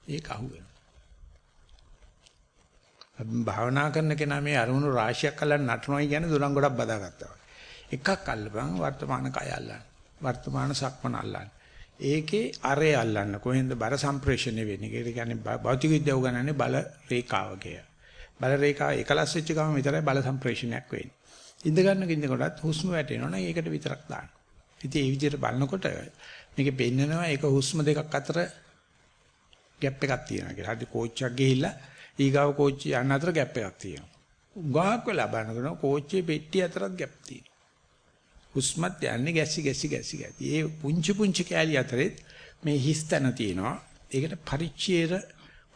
ඒක අහුවෙනවා. භාවනා කරන කෙනා මේ අරමුණු රාශියක් අල්ලන්න නටනවායි කියන්නේ දොඩම් ගොඩක් බදාගත්තා. එකක් අල්ලපන් වර්තමාන කය අල්ලන්න. වර්තමාන සක්මන අල්ලන්න. ඒකේ අරය අල්ලන්න කොහෙන්ද බර සම්ප්‍රේෂණය වෙන්නේ. ඒ කියන්නේ භෞතික විද්‍යාව ගණන්නේ බල රේඛාව කිය. බල රේඛාව එකලස් වෙච්ච ගමන් විතරයි බල සම්ප්‍රේෂණයක් වෙන්නේ. ඉඳ ගන්න කින්දකොටත් හුස්ම වැටෙනවනම් ඒකට විතරක් දාන්න. ඉතින් ඒ විදිහට බලනකොට මේකේ පෙන්නනවා ඒක හුස්ම දෙකක් අතර ગેප් එකක් තියෙනවා කියලා. හරි කෝච්චියක් ගිහිල්ලා ඊගාව කෝච්චිය යන අතර ગેප් එකක් තියෙනවා. උගාක් වෙලා බලනකොට කෝච්චියේ පෙට්ටිය අතරත් ગેප් තියෙනවා. හුස්මත් යන්නේ ගැසි ගැසි ගැසි ගැසි. ඒ පුංචි පුංචි කෑලි අතරේ මේ හිස්තන තියෙනවා. ඒකට පරිච්ඡේද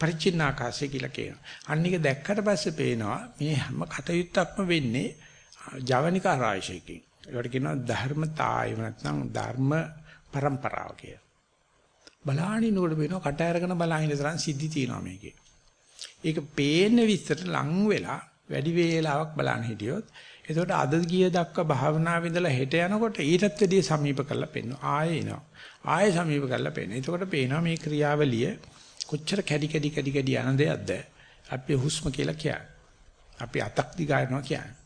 පරිචින්නාකාශය කියලා කියනවා. අන්න එක දැක්කට පස්සේ පේනවා මේ හැම කටයුත්තක්ම වෙන්නේ ජවනිකා රාශියකින්. ඒකට කියනවා ධර්මතාය නැත්නම් ධර්ම પરම්පරාව කිය. බලානිනකොට වෙනවා කට අරගෙන බලාගෙන තරම් සිද්ධි තියෙනවා මේකේ. ඒක පේන්නේ විස්තර ලං වෙලා වැඩි වේලාවක් බලන්න හිටියොත් එතකොට අද ගිය දක්වා භාවනාව ඉඳලා හෙට යනකොට ඊටත් වැඩිය සමීප කරලා පෙන්වනවා. ආයෙ එනවා. ආයෙ සමීප කරලා පෙන්වනවා. එතකොට පේනවා මේ ක්‍රියාවලිය කොච්චර කැඩි කැඩි කැඩි කැඩි යන දෙයක්ද? අපි හුස්ම කියලා කියන්නේ. අපි අතක් දිගාරනවා කියන්නේ.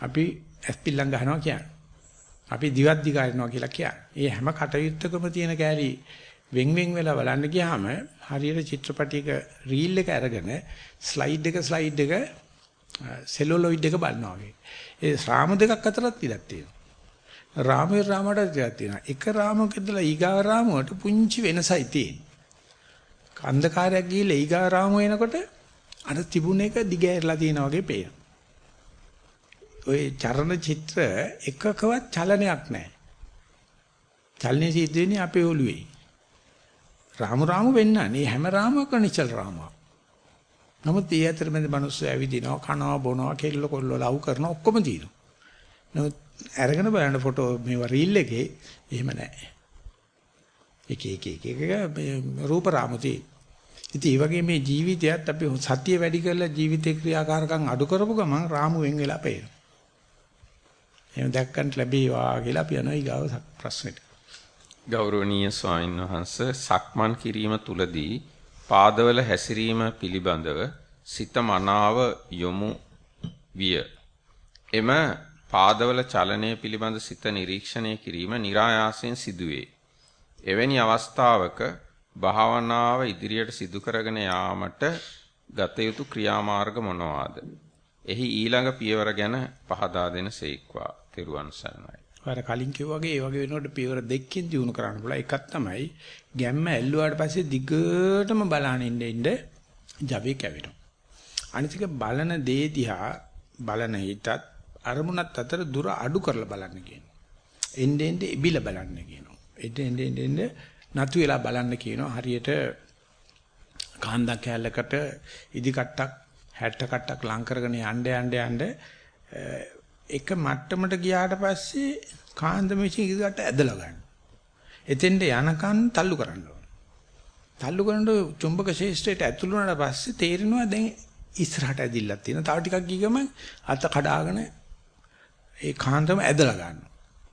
අපි ඇස්පිල්ලම් ගහනවා කියන්නේ. අපි දිවක් දිගාරනවා කියලා කියන්නේ. මේ හැම කටයුත්තකම තියෙන කැලී වෙන් වෙන් වෙලා බලන්න ගියාම හරියට චිත්‍රපටයක රීල් එක අරගෙන ස්ලයිඩ් එක ස්ලයිඩ් එක සෙලුලොයිඩ් එක බලනවා වගේ. ඒ රාම දෙකක් අතරත් ඉඩක් තියෙනවා. රාමයේ රාමයට ඉඩක් තියෙනවා. එක රාමක ඉඳලා ඊගාව රාමුවට පුංචි වෙනසයි තියෙන්නේ. අන්ධකාරයක් ගිහිල්ලා ඊගාව රාමුව එනකොට අර තිබුණ එක දිගෑරලා තියෙනා වගේ පේනවා. ওই චරණ චිත්‍ර එකකවත් චලනයක් නැහැ. චලනයේ සිද්ධ වෙන්නේ අපේ ඔළුවේ. රාමු රාමු වෙන්නන්නේ හැම රාමුවක නිචල් රාමුවක්. නමුත් ඒ අතරමැද මිනිස්සු ඇවිදිනවා, කනවා, බොනවා, කෙල්ල කොල්ල ලව් කරනවා ඔක්කොම තියෙනවා. නමුත් අරගෙන බලන ෆොටෝ මේව රීල් එකේ එහෙම නැහැ. එක එක එක එක රූප රාමුති. ඉතින් මේ වගේ මේ ජීවිතයත් අපි සතිය වැඩි කරලා ජීවිතේ ක්‍රියාකාරකම් අඩු කරපු ගමන් රාමු වෙන් වෙලා පේනවා. එහෙම දැක්කන්ට ලැබේවා කියලා අපි යනවා ඊගාව ප්‍රශ්නෙට. ගෞරවනීය ස්වාමීන් වහන්ස සක්මන් කිරීම තුලදී පාදවල හැසිරීම පිළිබඳව සිත මනාව යොමු විය. එම පාදවල චලනය පිළිබඳ සිත නිරීක්ෂණය කිරීම નિરાයාසයෙන් සිදුවේ. එවැනි අවස්ථාවක භාවනාව ඉදිරියට සිදු කරගෙන යාමට ගත යුතු ක්‍රියාමාර්ග මොනවාද? එහි ඊළඟ පියවර ගැන පහදා දෙන සේක්වා. තෙරුවන් සරණයි. අර කලින් කිව්වා වගේ ඒ වගේ වෙනකොට පියවර දෙකකින් දිනු කරන්න පුළුවන්. එකක් තමයි ගැම්ම ඇල්ලුවාට පස්සේ දිගටම බලන ඉන්න ඉන්න ජවයේ කැවෙනවා. අනිතික බලන දේ දිහා බලන හිතත් අරමුණත් අතර දුර අඩු කරලා බලන්න කියනවා. එන්නේ එන්නේ ඉබිල බලන්න කියනවා. එන්නේ එන්නේ එන්නේ නතු වෙලා බලන්න කියනවා. හරියට කාන්දක් කැලලකට ඉදි කට්ටක් 60 කට්ටක් ලං කරගෙන යන්න යන්න යන්න එක මට්ටමට ගියාට පස්සේ කාන්ද මෙෂින් ඉදිරියට ඇදලා ගන්න. එතෙන්ට යනකන් තල්ලු කරන්න ඕන. තල්ලු කරනකොට චුම්බක ශේෂ්ත්‍රයට ඇතුළු වුණාට පස්සේ තේරෙනවා දැන් ඉස්සරහට ඇදිල්ලක් තියෙනවා. තව ටිකක් ගිහම අත කඩාගෙන ඒ කාන්දම ඇදලා ගන්නවා.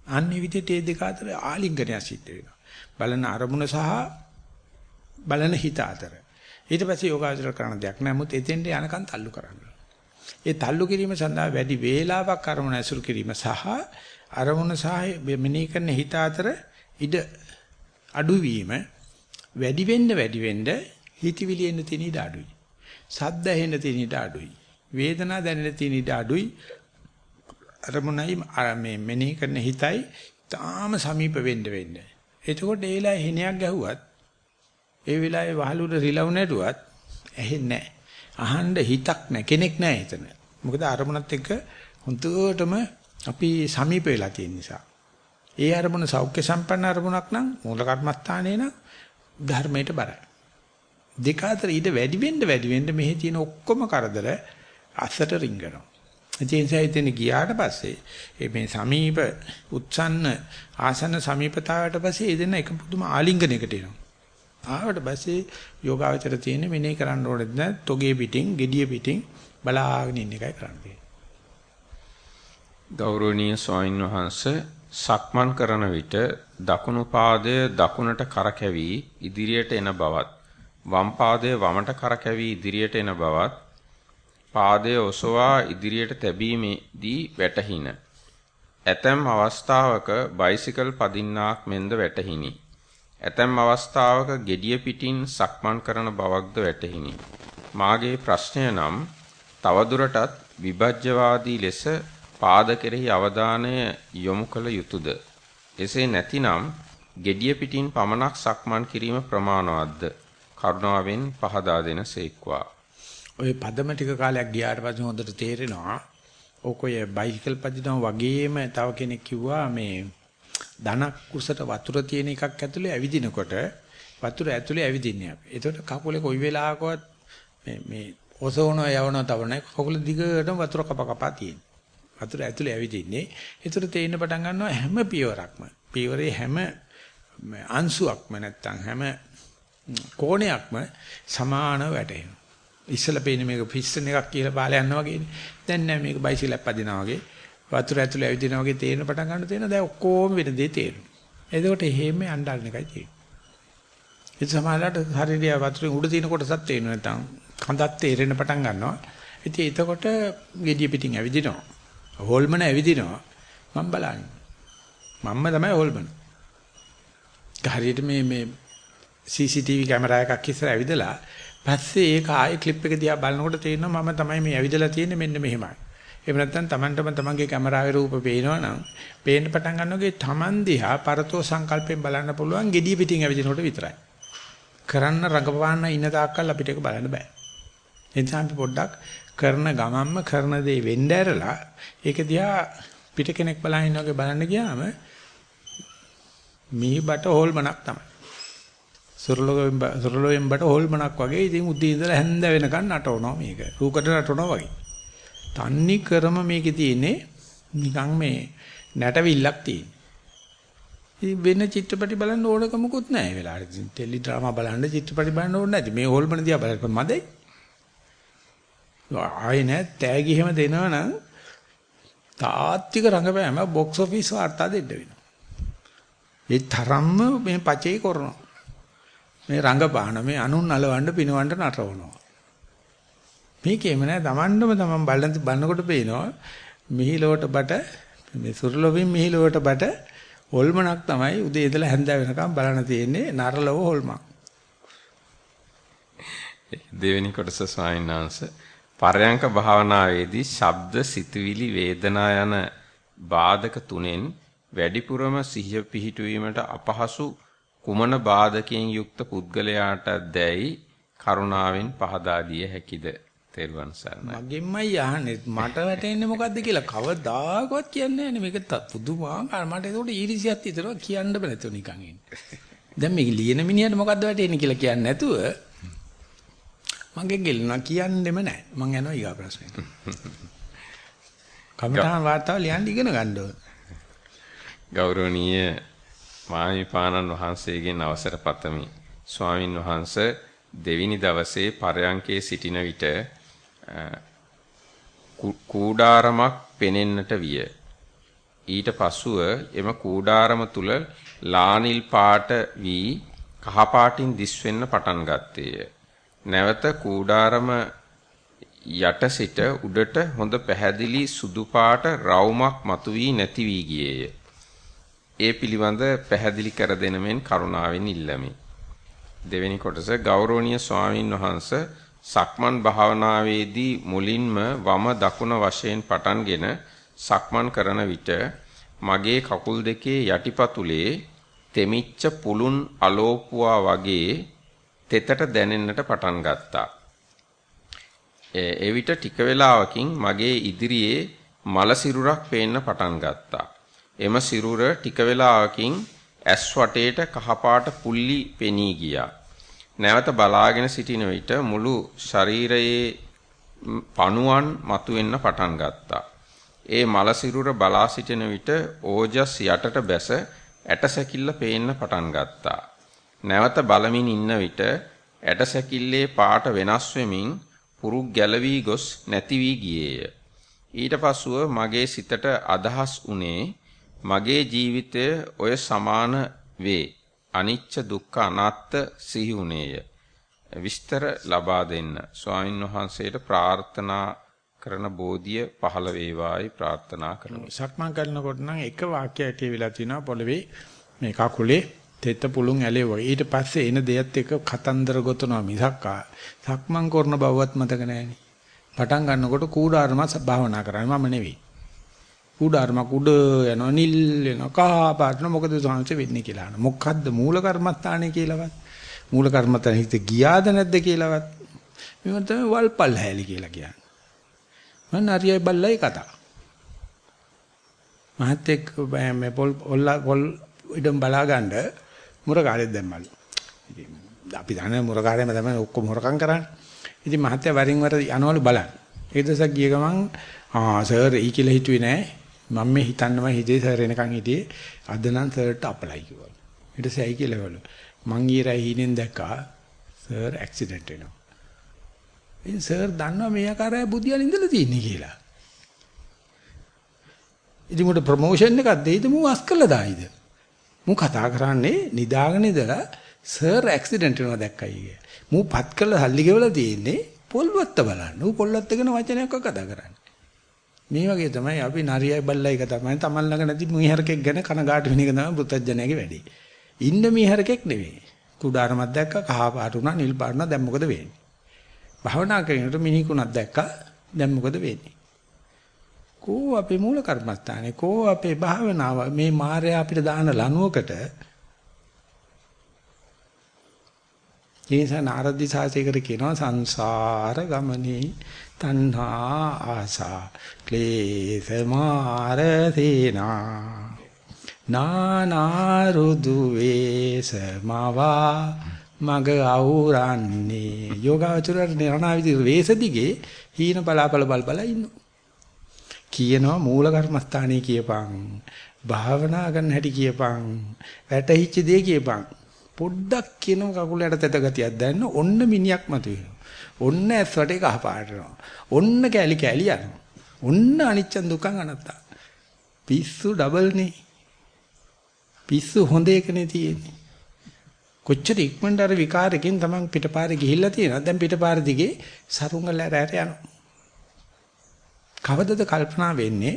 අන්නේ විදිහට මේ දෙක අතර ආලිංගනය සිද්ධ වෙනවා. බලන අරමුණ සහ බලන හිත අතර. ඊට පස්සේ යෝගාචර කරන දෙයක් නෑ. මුත් එතෙන්ට යනකන් තල්ලු කරන්න. ඒ තල්ලු කිරීම සඳහා වැඩි වේලාවක් අරමුණ ඇසුරු කිරීම සහ අරමුණ සහ මෙනෙහි කරන හිත අතර ඉඩ අඩුවීම වැඩි වෙන්න වැඩි වෙන්න හිතවිලි එන්න තියෙන ඉඩ අඩුයි. සද්ද ඇහෙන්න තියෙන ඉඩ අඩුයි. වේදනා දැනෙන්න තියෙන ඉඩ අඩුයි. අරමුණයි මේ මෙනෙහි කරන හිතයි තාම සමීප වෙන්න වෙන්න. එතකොට ඒ වෙලාවේ හෙනයක් ගැහුවත් ඒ වෙලාවේ වහලුර රිලව් නැටුවත් ඇහෙන්නේ නැහැ. අහන්න හිතක් නැහැ කෙනෙක් නැහැ එතන. මොකද අරමුණත් එක්ක හොඳටම අපි සමීප වෙලා තියෙන නිසා. ඒ අරමුණ සෞඛ්‍ය සම්පන්න අරමුණක් නම් මූල කර්මස්ථානේ නම් ධර්මයට බරයි. දෙක අතර ඊට වැඩි වෙන්න වැඩි වෙන්න මෙහි තියෙන ඔක්කොම කරදර අසට රිංගනවා. ඒ නිසා ඉතින් ගියාට පස්සේ මේ සමීප උත්සන්න ආසන්න සමීපතාවයට පස්සේ ඒ දෙන්න එක පුදුම ආලිංගනයකට එනවා. ආවට පස්සේ යෝගාවචර තියෙන්නේ මෙනේ කරන්න ඕනෙත් නැත් තොගේ පිටින් gediya පිටින් බලාගෙන ඉන්න එකයි කරන්න තියෙන්නේ. ගෞරවනීය ස්වාමින් වහන්සේ සක්මන් කරන විට දකුණු පාදය දකුණට කරකැවි ඉදිරියට එන බවත් වම් පාදය වමට කරකැවි ඉදිරියට එන බවත් පාදය ඔසවා ඉදිරියට තැබීමේදී වැටහින ඇතැම් අවස්ථාවක බයිසිකල් පදින්නාක් මෙන්ද වැටහිනි ඇතැම් අවස්ථාවක gediya පිටින් සක්මන් කරන බවක්ද වැටහිනි මාගේ ප්‍රශ්නය නම් තවදුරටත් විභජ්‍යවාදී ලෙස පාද කෙරෙහි අවධානය යොමු කළ යුතුයද? එසේ නැතිනම් gediya pitin පමණක් සක්මන් කිරීම ප්‍රමාණවත්ද? කරුණාවෙන් පහදා දෙන සේක්වා. ඔය පදම ටික කාලයක් ගියාට පස්සේ හොඳට තේරෙනවා. ඕකෝය බයිසිකල් පදිනවා වගේම තව කෙනෙක් කිව්වා මේ ධනක් කුසට වතුර තියෙන එකක් ඇතුලේ ඇවිදිනකොට වතුර ඇතුලේ ඇවිදින්නේ අපි. ඒතකොට කකුලේ කොයි වෙලාවකවත් මේ මේ ඔසවනවා යවනවා තවනේ කකුල දිගටම වතුර කප කපා තියෙන. වතුර ඇතුලේ ඇවිදින්නේ. ඒතර තේින්න පටන් ගන්නවා හැම පියවරක්ම. පියවරේ හැම අංශුවක්ම නැත්තම් හැම කෝණයක්ම සමානව වැටෙනවා. ඉස්සලා පේන්නේ මේක පිස්සන් එකක් කියලා පාලා යනවා වගේනේ. දැන් නෑ මේක බයිසිකලයක් පදිනවා වගේ. වතුර ඇතුලේ ඇවිදිනවා වගේ තේරෙන පටන් ගන්න තේරෙන දැන් ඔක්කොම වෙන දේ තේරෙනවා. එතකොට එහෙම අඬන එකයි තියෙන්නේ. ඒ සමාලලට ශරීරය වතුරේ උඩ තියෙන කොටසක් තේරෙනවා නැත්නම් කඳක් තේරෙන්න පටන් ගන්නවා. ඉතින් එතකොට gediya පිටින් ඇවිදිනවා. හොල්මන ඇවිදිනවා. මම බලන්නේ. මම්ම තමයි හොල්මන. හරියට මේ මේ CCTV කැමරා එකක් ඉස්සර ඇවිදලා පස්සේ ඒක ආයේ ක්ලිප් එක දිහා බලනකොට තේරෙනවා මම තමයි මේ ඇවිදලා තියෙන්නේ මෙන්න මෙහෙමයි. එහෙම නැත්නම් Tamanටම තමන්ගේ කැමරාවේ රූප පේනවා නම් පේන්න පටන් ගන්නකොගේ Taman දිහා පරතෝ සංකල්පයෙන් බලන්න පුළුවන් gediya පිටින් ඇවිදිනකොට විතරයි. කරන්න රඟපාන්න ඉන්න තාක්කල් අපිට ඒක බලන්න බෑ. ඒ නිසා අපි පොඩ්ඩක් කරන ගමන්ම කරන දේ වෙන්න ඇරලා ඒක දිහා පිට කෙනෙක් බලන වගේ බලන්න ගියාම මිහිබට හොල්මනක් තමයි. සුරලෝගෙන් සුරලෝයෙන් බට හොල්මනක් වගේ ඉතින් උදේ ඉඳලා හැන්ද වෙනකන් නටවනවා මේක. රූකට නටවනවා වගේ. තන්නේ කරම මේකේ තියෙන්නේ නිකන් මේ නැටවිල්ලක් තියෙන. ඉතින් වෙන චිත්‍රපටි බලන්න ඕනකමකුත් නැහැ ඒ වෙලාවට. ඉතින් ටෙලි ඩ්‍රාමා බලන්න චිත්‍රපටි බලන්න ඕනේ නැති. මේ හොල්මන දිහා බලන්න මදයි. ආයේ නෑ තෑගි එහෙම දෙනවනම් තාත්තික රංගපෑම බොක්ස් ඔෆිස් වාර්තා දෙන්න වෙනවා. ඒ තරම්ම මේ පචේ කරනවා. මේ රංගපාන මේ අනුන් අලවන්න පිනවන්න නටවනවා. මේකේම නෑ Tamandම තමන් බලන බලනකොට පේනවා මිහිලෝට බට මේ සුරලොවින් මිහිලෝට බට හොල්මනක් තමයි උදේ ඉඳලා හැන්ද වෙනකම් බලන්න තියෙන්නේ නරලව හොල්මක්. දෙවෙනි කොටස ස්වාමීන් වහන්සේ පරයන්ක භාවනාවේදී ශබ්ද සිතුවිලි වේදනා යන බාධක තුනෙන් වැඩිපුරම සිහිය පිහිටුවීමට අපහසු කුමන බාධකයෙන් යුක්ත පුද්ගලයාට දැයි කරුණාවෙන් පහදා දිය හැකිද? තෙරුවන් සරණයි. මගෙන්මයි අහන්නේ. මට වැටෙන්නේ මොකද්ද කියලා කවදාකවත් කියන්නේ නැහැ මේක පුදුමාකාර. මට ඒකට ඊරිසියක් හිතනවා කියන්න බෑ. නැතුව නිකන් ඉන්නේ. දැන් මේක ලියන මිනිහට මොකද්ද වැටෙන්නේ කියලා කියන්නේ නැතුව මගේ ගෙල්ලනවා කියන්නෙම නැහැ. මං යනවා ඊගා ප්‍රශ්නෙට. කමඨාන් වාර්තාව ලියන්න ඉගෙන ගන්න ඕන. ගෞරවනීය මාහිමිපාණන් වහන්සේගෙන් අවසර පතමි. ස්වාමින් වහන්සේ දෙවිනි දවසේ පරයන්කේ සිටින විට කූඩාරමක් පෙනෙන්නට විය. ඊට පසුව එම කූඩාරම තුල ලානිල් පාට වී කහ පාටින් දිස්වෙන්න පටන් ගත්තේය. නැවත කූඩාරම යට සිට උඩට හොඳ පැහැදිලි සුදු පාට රවුමක් මතුවී නැති වී ගියේය. ඒ පිළිබඳ පැහැදිලි කර දෙන මෙන් කරුණාවෙන් ඉල්ලමි. දෙවෙනි කොටස ගෞරවනීය ස්වාමින් වහන්සේ සක්මන් භාවනාවේදී මුලින්ම වම දකුණ වශයෙන් පටන්ගෙන සක්මන් කරන විට මගේ කකුල් දෙකේ යටිපතුලේ තෙමිච්ච පුළුන් අලෝපුවා වගේ තෙතට දැනෙන්නට පටන් ගත්තා. එවිට ටික වේලාවකින් මගේ ඉදිරියේ මල සිරුරක් පේන්න පටන් ගත්තා. එම සිරුර ටික වේලාවකින් ඇස් වටේට කහපාට පුල්ලි පෙනී ගියා. නැවත බලාගෙන සිටින විට මුළු ශරීරයේ පණුවන් මතුවෙන්න පටන් ගත්තා. ඒ මල සිරුර බලා සිටින විට ඕජස් යටට බැස ඇටසැකිල්ල පේන්න පටන් ගත්තා. නැවත බලමින් ඉන්න විට ඇටසැකිල්ලේ පාට වෙනස් වෙමින් පුරුක් ගැලවී ගොස් නැති වී ගියේය. ඊට පසුව මගේ සිතට අදහස් උනේ මගේ ජීවිතය ඔය සමාන වේ. අනිච්ච දුක්ඛ අනාත්ත සිහි උනේය. විස්තර ලබා දෙන්න. ස්වාමින් වහන්සේට ප්‍රාර්ථනා කරන බෝධිය පහළ වේවායි ප්‍රාර්ථනා කරමි. සක්මන් කරනකොට නම් එක වාක්‍යයක් කියවිලා තිනවා පොළවේ මේ කකුලේ තෙත පුළුන් ඇලෙවුවා. ඊට පස්සේ එන දෙයත් එක්ක කතන්දර ගොතනවා මිසක් සක්මන් කරන බවවත් මතක නැහෙනි. පටන් ගන්නකොට කූඩාරම භාවනා කරන්නේ මම නෙවෙයි. කූඩාරම කුඩ යනවා නිල් වෙනවා කහ පාටන මොකද සංස වෙන්නේ කියලා අහන. මොකද්ද මූල කර්මස්ථානේ කියලාවත් මූල කර්මස්ථානේ හිත ගියාද නැද්ද කියලාවත් මේව තමයි වල්පල් හැලි කියලා කියන්නේ. මම හරියයි බල්ලයි කතා. මහත් එක්ක මේ පොල් පොල් ඉදම් බලා ගන්න මුරකාරයෙක් දැම්මලු. ඉතින් අපි දන්නේ මුරකාරයම තමයි ඔක්කොම හොරකම් කරන්නේ. ඉතින් මහත්තයා වරින් වර යනවලු බලන්න. ඒ දවසක් ගිය ගමන් ආ සර් එයි කියලා හිතුවේ නෑ. මම මේ හිතන්නම හිතේ සර් එනකන් හිටියේ අද නම් සර්ට අප්ලයි කිව්වා. ඊට පස්සේ ඇයි කියලාවලු. මං ඊරයි හිණෙන් දැක්කා සර් ඇක්සිඩන්ට් වෙනවා. ඉතින් සර් දන්නවා මේ ආකාරය බුදියන් ඉඳලා තියෙන්නේ කියලා. ඉතින් උඩ ප්‍රොමෝෂන් එකක් දෙයිද මූ අස් කළා දායිද? මූ කතා කරන්නේ නිදාගෙන ඉඳලා සර් ඇක්සිඩන්ට් වෙනවා දැක්කයි කිය. මූ පත් කළා සල්ලි ගෙවලා තියෙන්නේ පොල්වත්ත බලන්න. ඌ පොල්වත්ත ගැන වචනයක් කතා කරන්නේ. මේ වගේ තමයි අපි නරියයි බල්ලයි එක තමයි තමන් ළඟ නැති මීහරකෙක් ගැන කනගාටු වෙන එක තමයි පුත්තජනයාගේ වැඩේ. ඉන්න මීහරකෙක් නෙවෙයි. කුඩාරමක් දැක්කා කහ පාට උනා නිල් පාට උනා දැන් මොකද වෙන්නේ? භවනා කරනකොට මිනිකුණක් දැක්කා දැන් මොකද වෙන්නේ? කෝ අපේ මූල කර්මස්ථානේ කෝ අපේ භාවනාව මේ මායя අපිට දාන ලනුවකට ඒසා නාරදි සාසයකට කියනවා සංසාර ගමනේ තණ්හා ආසා ක්ලේශ මාර තේනා නානාරුදු වේසමවා මග අවුරන්නේ. යෝගාචරයට නිරණාවිදි වේස දිගේ හීන බලාපල බල බල ඉන්නවා. කියනවා මූල කර්මස්ථානේ කියපන් භාවනා කරන හැටි කියපන් වැටහිච්ච දේ කියපන් පොඩ්ඩක් කියන කකුල යට තෙත ගතියක් දැන්න ඔන්න මිනියක් මතුවෙනවා. ඔන්න ඇස් වටේ කහ පාටනවා. ඔන්න කැලි කැලි යනවා. ඔන්න අනිච්ච දුකං අනත්තා. පිස්සු ඩබල් නේ. පිස්සු හොඳ එකනේ තියෙන්නේ. කොච්චර ඉක්මනට අර විකාරකින් තමන් පිටපාරේ ගිහිල්ලා තියෙනවා. දැන් පිටපාර දිගේ සරුංගල රැට යනවා. කවදද කල්පනා වෙන්නේ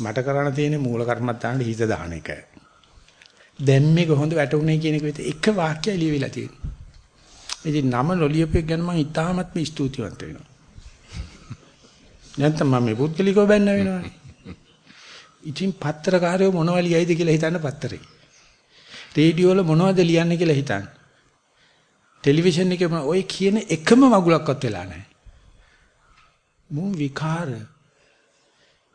මට කරන්න තියෙන මූල කර්මත්තානේ හිත දාන එක. දැන් මේක හොඳ වැටුනේ කියන එක විතර එක වාක්‍යය ලියවිලා තියෙනවා. ඉතින් නම නොලියපෙක් ගැන මම ඉතාමත්ම ස්තුතිවන්ත වෙනවා. නැත්නම් මම මේ පුද්ගලිකව බැන්න වෙනවනේ. ඉතින් පත්‍රකාරයෝ මොනවද ලියයිද කියලා හිතන්න පත්‍රේ. රේඩියෝ වල මොනවද ලියන්නේ කියලා හිතන්න. ටෙලිවිෂන් එකේ ඔය කියන එකම මගුලක්වත් වෙලා නැහැ. මුන් විකාර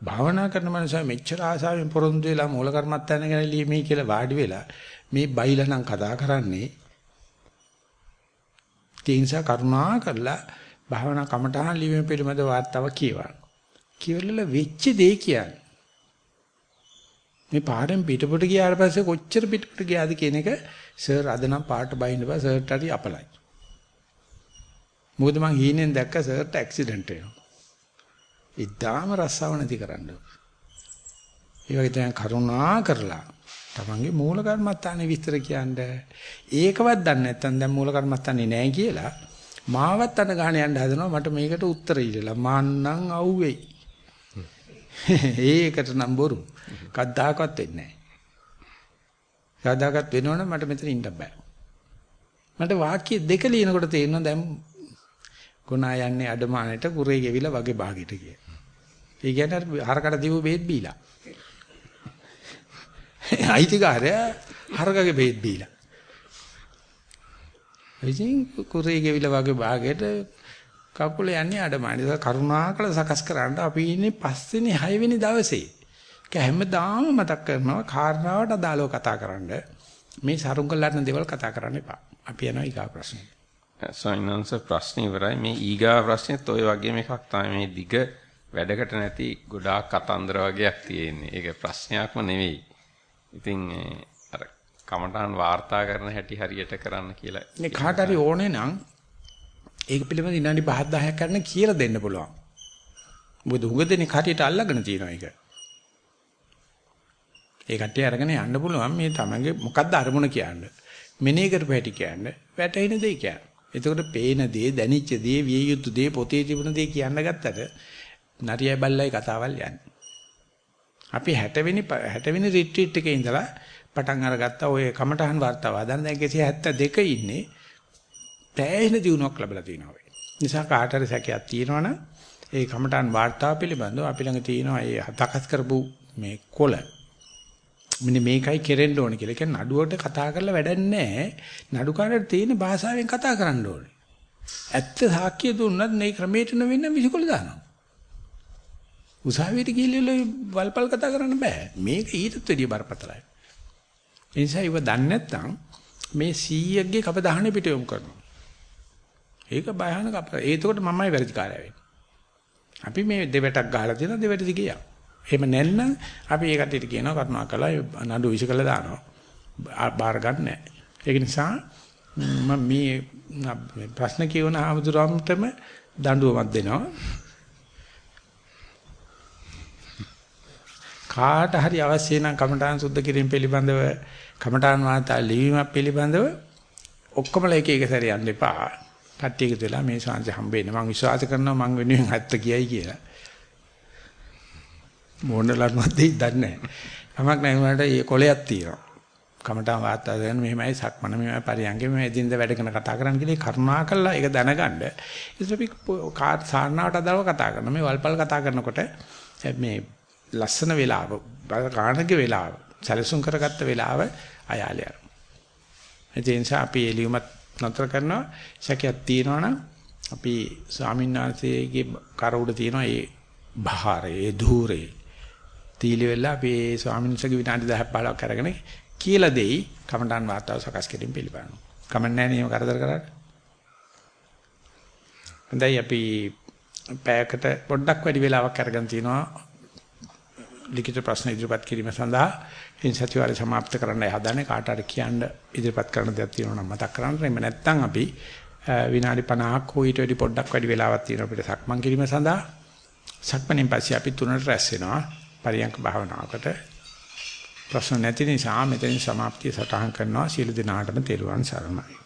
භාවනා කරන මනුස්සය මෙච්චර ආසාවෙන් පොරොන්දු වෙලා මූල කර්මත්තාන ගැන ලියමි කියලා වාඩි වෙලා මේ බයිලා නම් කතා කරන්නේ තීන්සා කරුණා කරලා භාවනා කමටහන් ලියීම පිළිබඳ වාර්තාව කියවන්න. කියවල වෙච්ච දේ කියන්නේ. මේ පාඩම් පිටපොට ගියාට පස්සේ කොච්චර පිටපොට ගියාද කියන එක සර් අද නම් පාට බයින්න බා සර්ට හරි අපලයි. මොකද මං හීනෙන් දැක්ක සර්ට ඇක්සිඩන්ට් වෙනවා. ඉතාලම රස්සාව නැති කරන්න. ඒ වගේ තමයි කරුණා කරලා තමන්ගේ මූල කර්මත්තානේ විස්තර කියන්නේ. ඒකවත් දන්නේ නැත්නම් දැන් මූල කර්මත්තානේ නැහැ කියලා මාවත් අන ගහන යන්න හදනවා මට මේකට උත්තර ඉල්ලලා මාන්නම් අවුවේයි. ඒකට නම් බොරු. කද්දාකවත් වෙන්නේ නැහැ. කද්දාකත් වෙනවනම් මට මෙතන ඉන්න බෑ. මට වාක්‍ය දෙක ලියනකොට තේරෙනවා දැන් ගුණා යන්නේ අඩමානට කුරේ ගෙවිලා වගේ භාගයට කිය. ඒ කියන්නේ හරකට දීපු බෙහෙත් බීලා. අයිතිකාරය හරකගේ බෙහෙත් බීලා. ඉතින් කුරේ ගෙවිලා වගේ භාගයට කකුල යන්නේ අඩමානට. කරුණාකර සකස් කරන්න අපි ඉන්නේ පස්වෙනි හයවෙනි දවසේ. ඒක හැමදාම මතක් කරනවා කාරණාවට අදාළව කතා කරන්න. මේ සරුංගලන්න දේවල් කතා කරන්න එපා. අපි යනවා ඊගා ප්‍රශ්නෙට. සයින්න්ස ප්‍රශ්න ඉවරයි මේ ඊගා ප්‍රශ්නෙත් ওই වගේම එකක් තමයි මේ දිග වැඩකට නැති ගොඩාක් කතන්දර වගේක් තියෙන්නේ. ඒක ප්‍රශ්නයක්ම නෙවෙයි. ඉතින් අර කමඨාන් වාර්තා කරන හැටි හරියට කරන්න කියලා. මේ කාට හරි ඕනේ නම් ඒක පිළිබඳ විනාඩි 5 10ක් කරන්න කියලා දෙන්න පුළුවන්. මොකද හුඟ දෙනේ කටියට අල්ලගෙන තියෙනවා ඒක. ඒ කට්ටිය අරගෙන යන්න පුළුවන් මේ තමන්ගේ මොකද්ද අරමුණ කියන්නේ. මෙනේ කරපු හැටි කියන්නේ වැටෙන දෙය කියන්නේ. එතකොට පේන දේ, දැනිච්ච දේ, විය යුතු දේ, පොතේ තිබුණ දේ කියන්න ගත්තට නරියයි බල්ලයි කතාවල් යන්නේ. අපි 60 වෙනි 60 වෙනි රිට්‍රීට් එකේ ඉඳලා පටන් අරගත්ත ඔය කමඨහන් වර්තාව. දැන් දැන් 172 ඉන්නේ. තෑහෙන දිනුවක් ලැබලා තියෙනවා. නිසා කාට හරි සැකයක් තියෙනවනම් ඒ කමඨහන් වර්තාව පිළිබඳව අපි ළඟ තියෙනවා ඒ හතකස් කරපු මේ කොළ. මෙන්න මේකයි කෙරෙන්න ඕනේ කියලා. කියන්නේ නඩුවට කතා කරලා වැඩක් නැහැ. නඩුකාරට තියෙන භාෂාවෙන් කතා කරන්න ඕනේ. ඇත්ත සාක්ෂිය දුන්නත් මේ ක්‍රමයට නෙවෙන්න විසිකොල දානවා. උසාවියට ගිහිල්ලා වල්පල් කතා කරන්න බෑ. මේක ඊටත් වැඩිය බරපතලයි. ඒ නිසා ඉව දන්නේ නැත්නම් මේ 100ක්ගේ කපදහනේ පිට යොමු කරනවා. ඒක භයානක අප. ඒකට මමයි වැඩිකාරය වෙන්නේ. අපි මේ දෙවටක් ගහලා තියෙන දෙවට දිගේ යනවා. එහෙම නැත්නම් අපි ඒ කට්ටියට කියනවා කරුණාකරලා නඩු විසිකලා දානවා. බාර ගන්නෑ. ඒක නිසා මම මේ ප්‍රශ්න කියවන ආමුදුරම්ටම දඬුවමක් දෙනවා. කාට හරි අවශ්‍ය නම් කමඨාන් සුද්ධ කිරීම පිළිබඳව කමඨාන් වාර්තා ලිවීමක් පිළිබඳව ඔක්කොම එක එක සැරේ යන්න එපා. කට්ටිය එකතු වෙලා මේ ශාන්ති හම්බෙන්න මම විශ්වාස කරනවා මං වෙනුවෙන් ඇත්ත කියයි කියලා. මොනලන්වත් දෙයි දන්නේ නැහැ. කමක් නැහැ උනාට ඒ කොලයක් තියෙනවා. කමටාන් වාර්තා කරන මෙහෙමයි සක්මන මෙහෙමයි පරියංගේ මෙහෙමයි එදින්ද වැඩ කරන කතා කරන්න කියලා කරුණා කළා ඒක දැනගන්න. ඒක අපි සාරණාවට අදාළව කතා කරනවා. මේ වල්පල් කතා කරනකොට මේ ලස්සන වෙලාව, ගානගේ වෙලාව, සැලසුම් කරගත්ත වෙලාව අයාලේ යනවා. ඒ නිසා අපි එළියුමත් නතර කරනවා. සැකයක් තියෙනවනම් අපි ස්වාමීන් වහන්සේගේ කර උඩ තියෙනවා ඒ බහාරේ, ඒ ධූරේ. තීලි වෙලා අපි ස්වාමීන් වහන්සේගේ විනාඩි 10 15ක් අරගෙන කියලා දෙයි කමඨාන් වාතාව සකස් කිරීම පිළිබඳව. කමන්නේ නැහැ නේ කරදර කරාට. හොඳයි අපි පැයකට පොඩ්ඩක් වැඩි වෙලාවක් අරගෙන තිනවා ලිඛිත ප්‍රශ්න ඉදිරිපත් කිරීම සඳහා ඉන් සතිවාරය સમાપ્ત කරන්නයි හදන්නේ කාට හරි කියන්න ඉදිරිපත් කරන දේවල් තියෙනවා නම් මතක් කරන්න. එහෙම නැත්නම් අපි විනාඩි 50ක් හෝ ඊට වැඩි පොඩ්ඩක් වැඩි වෙලාවක් තියෙනවා අපිට සක්මන් කිරීම සඳහා. සක්මනේ පස්සේ අපි තුනට රැස් වෙනවා පරියන්ක භාවනාවකට. ප්‍රශ්න නැති නිසා මෙතනින් સમાප්තිය සටහන් කරනවා. සියලු දෙනාටම තෙරුවන් සරණයි.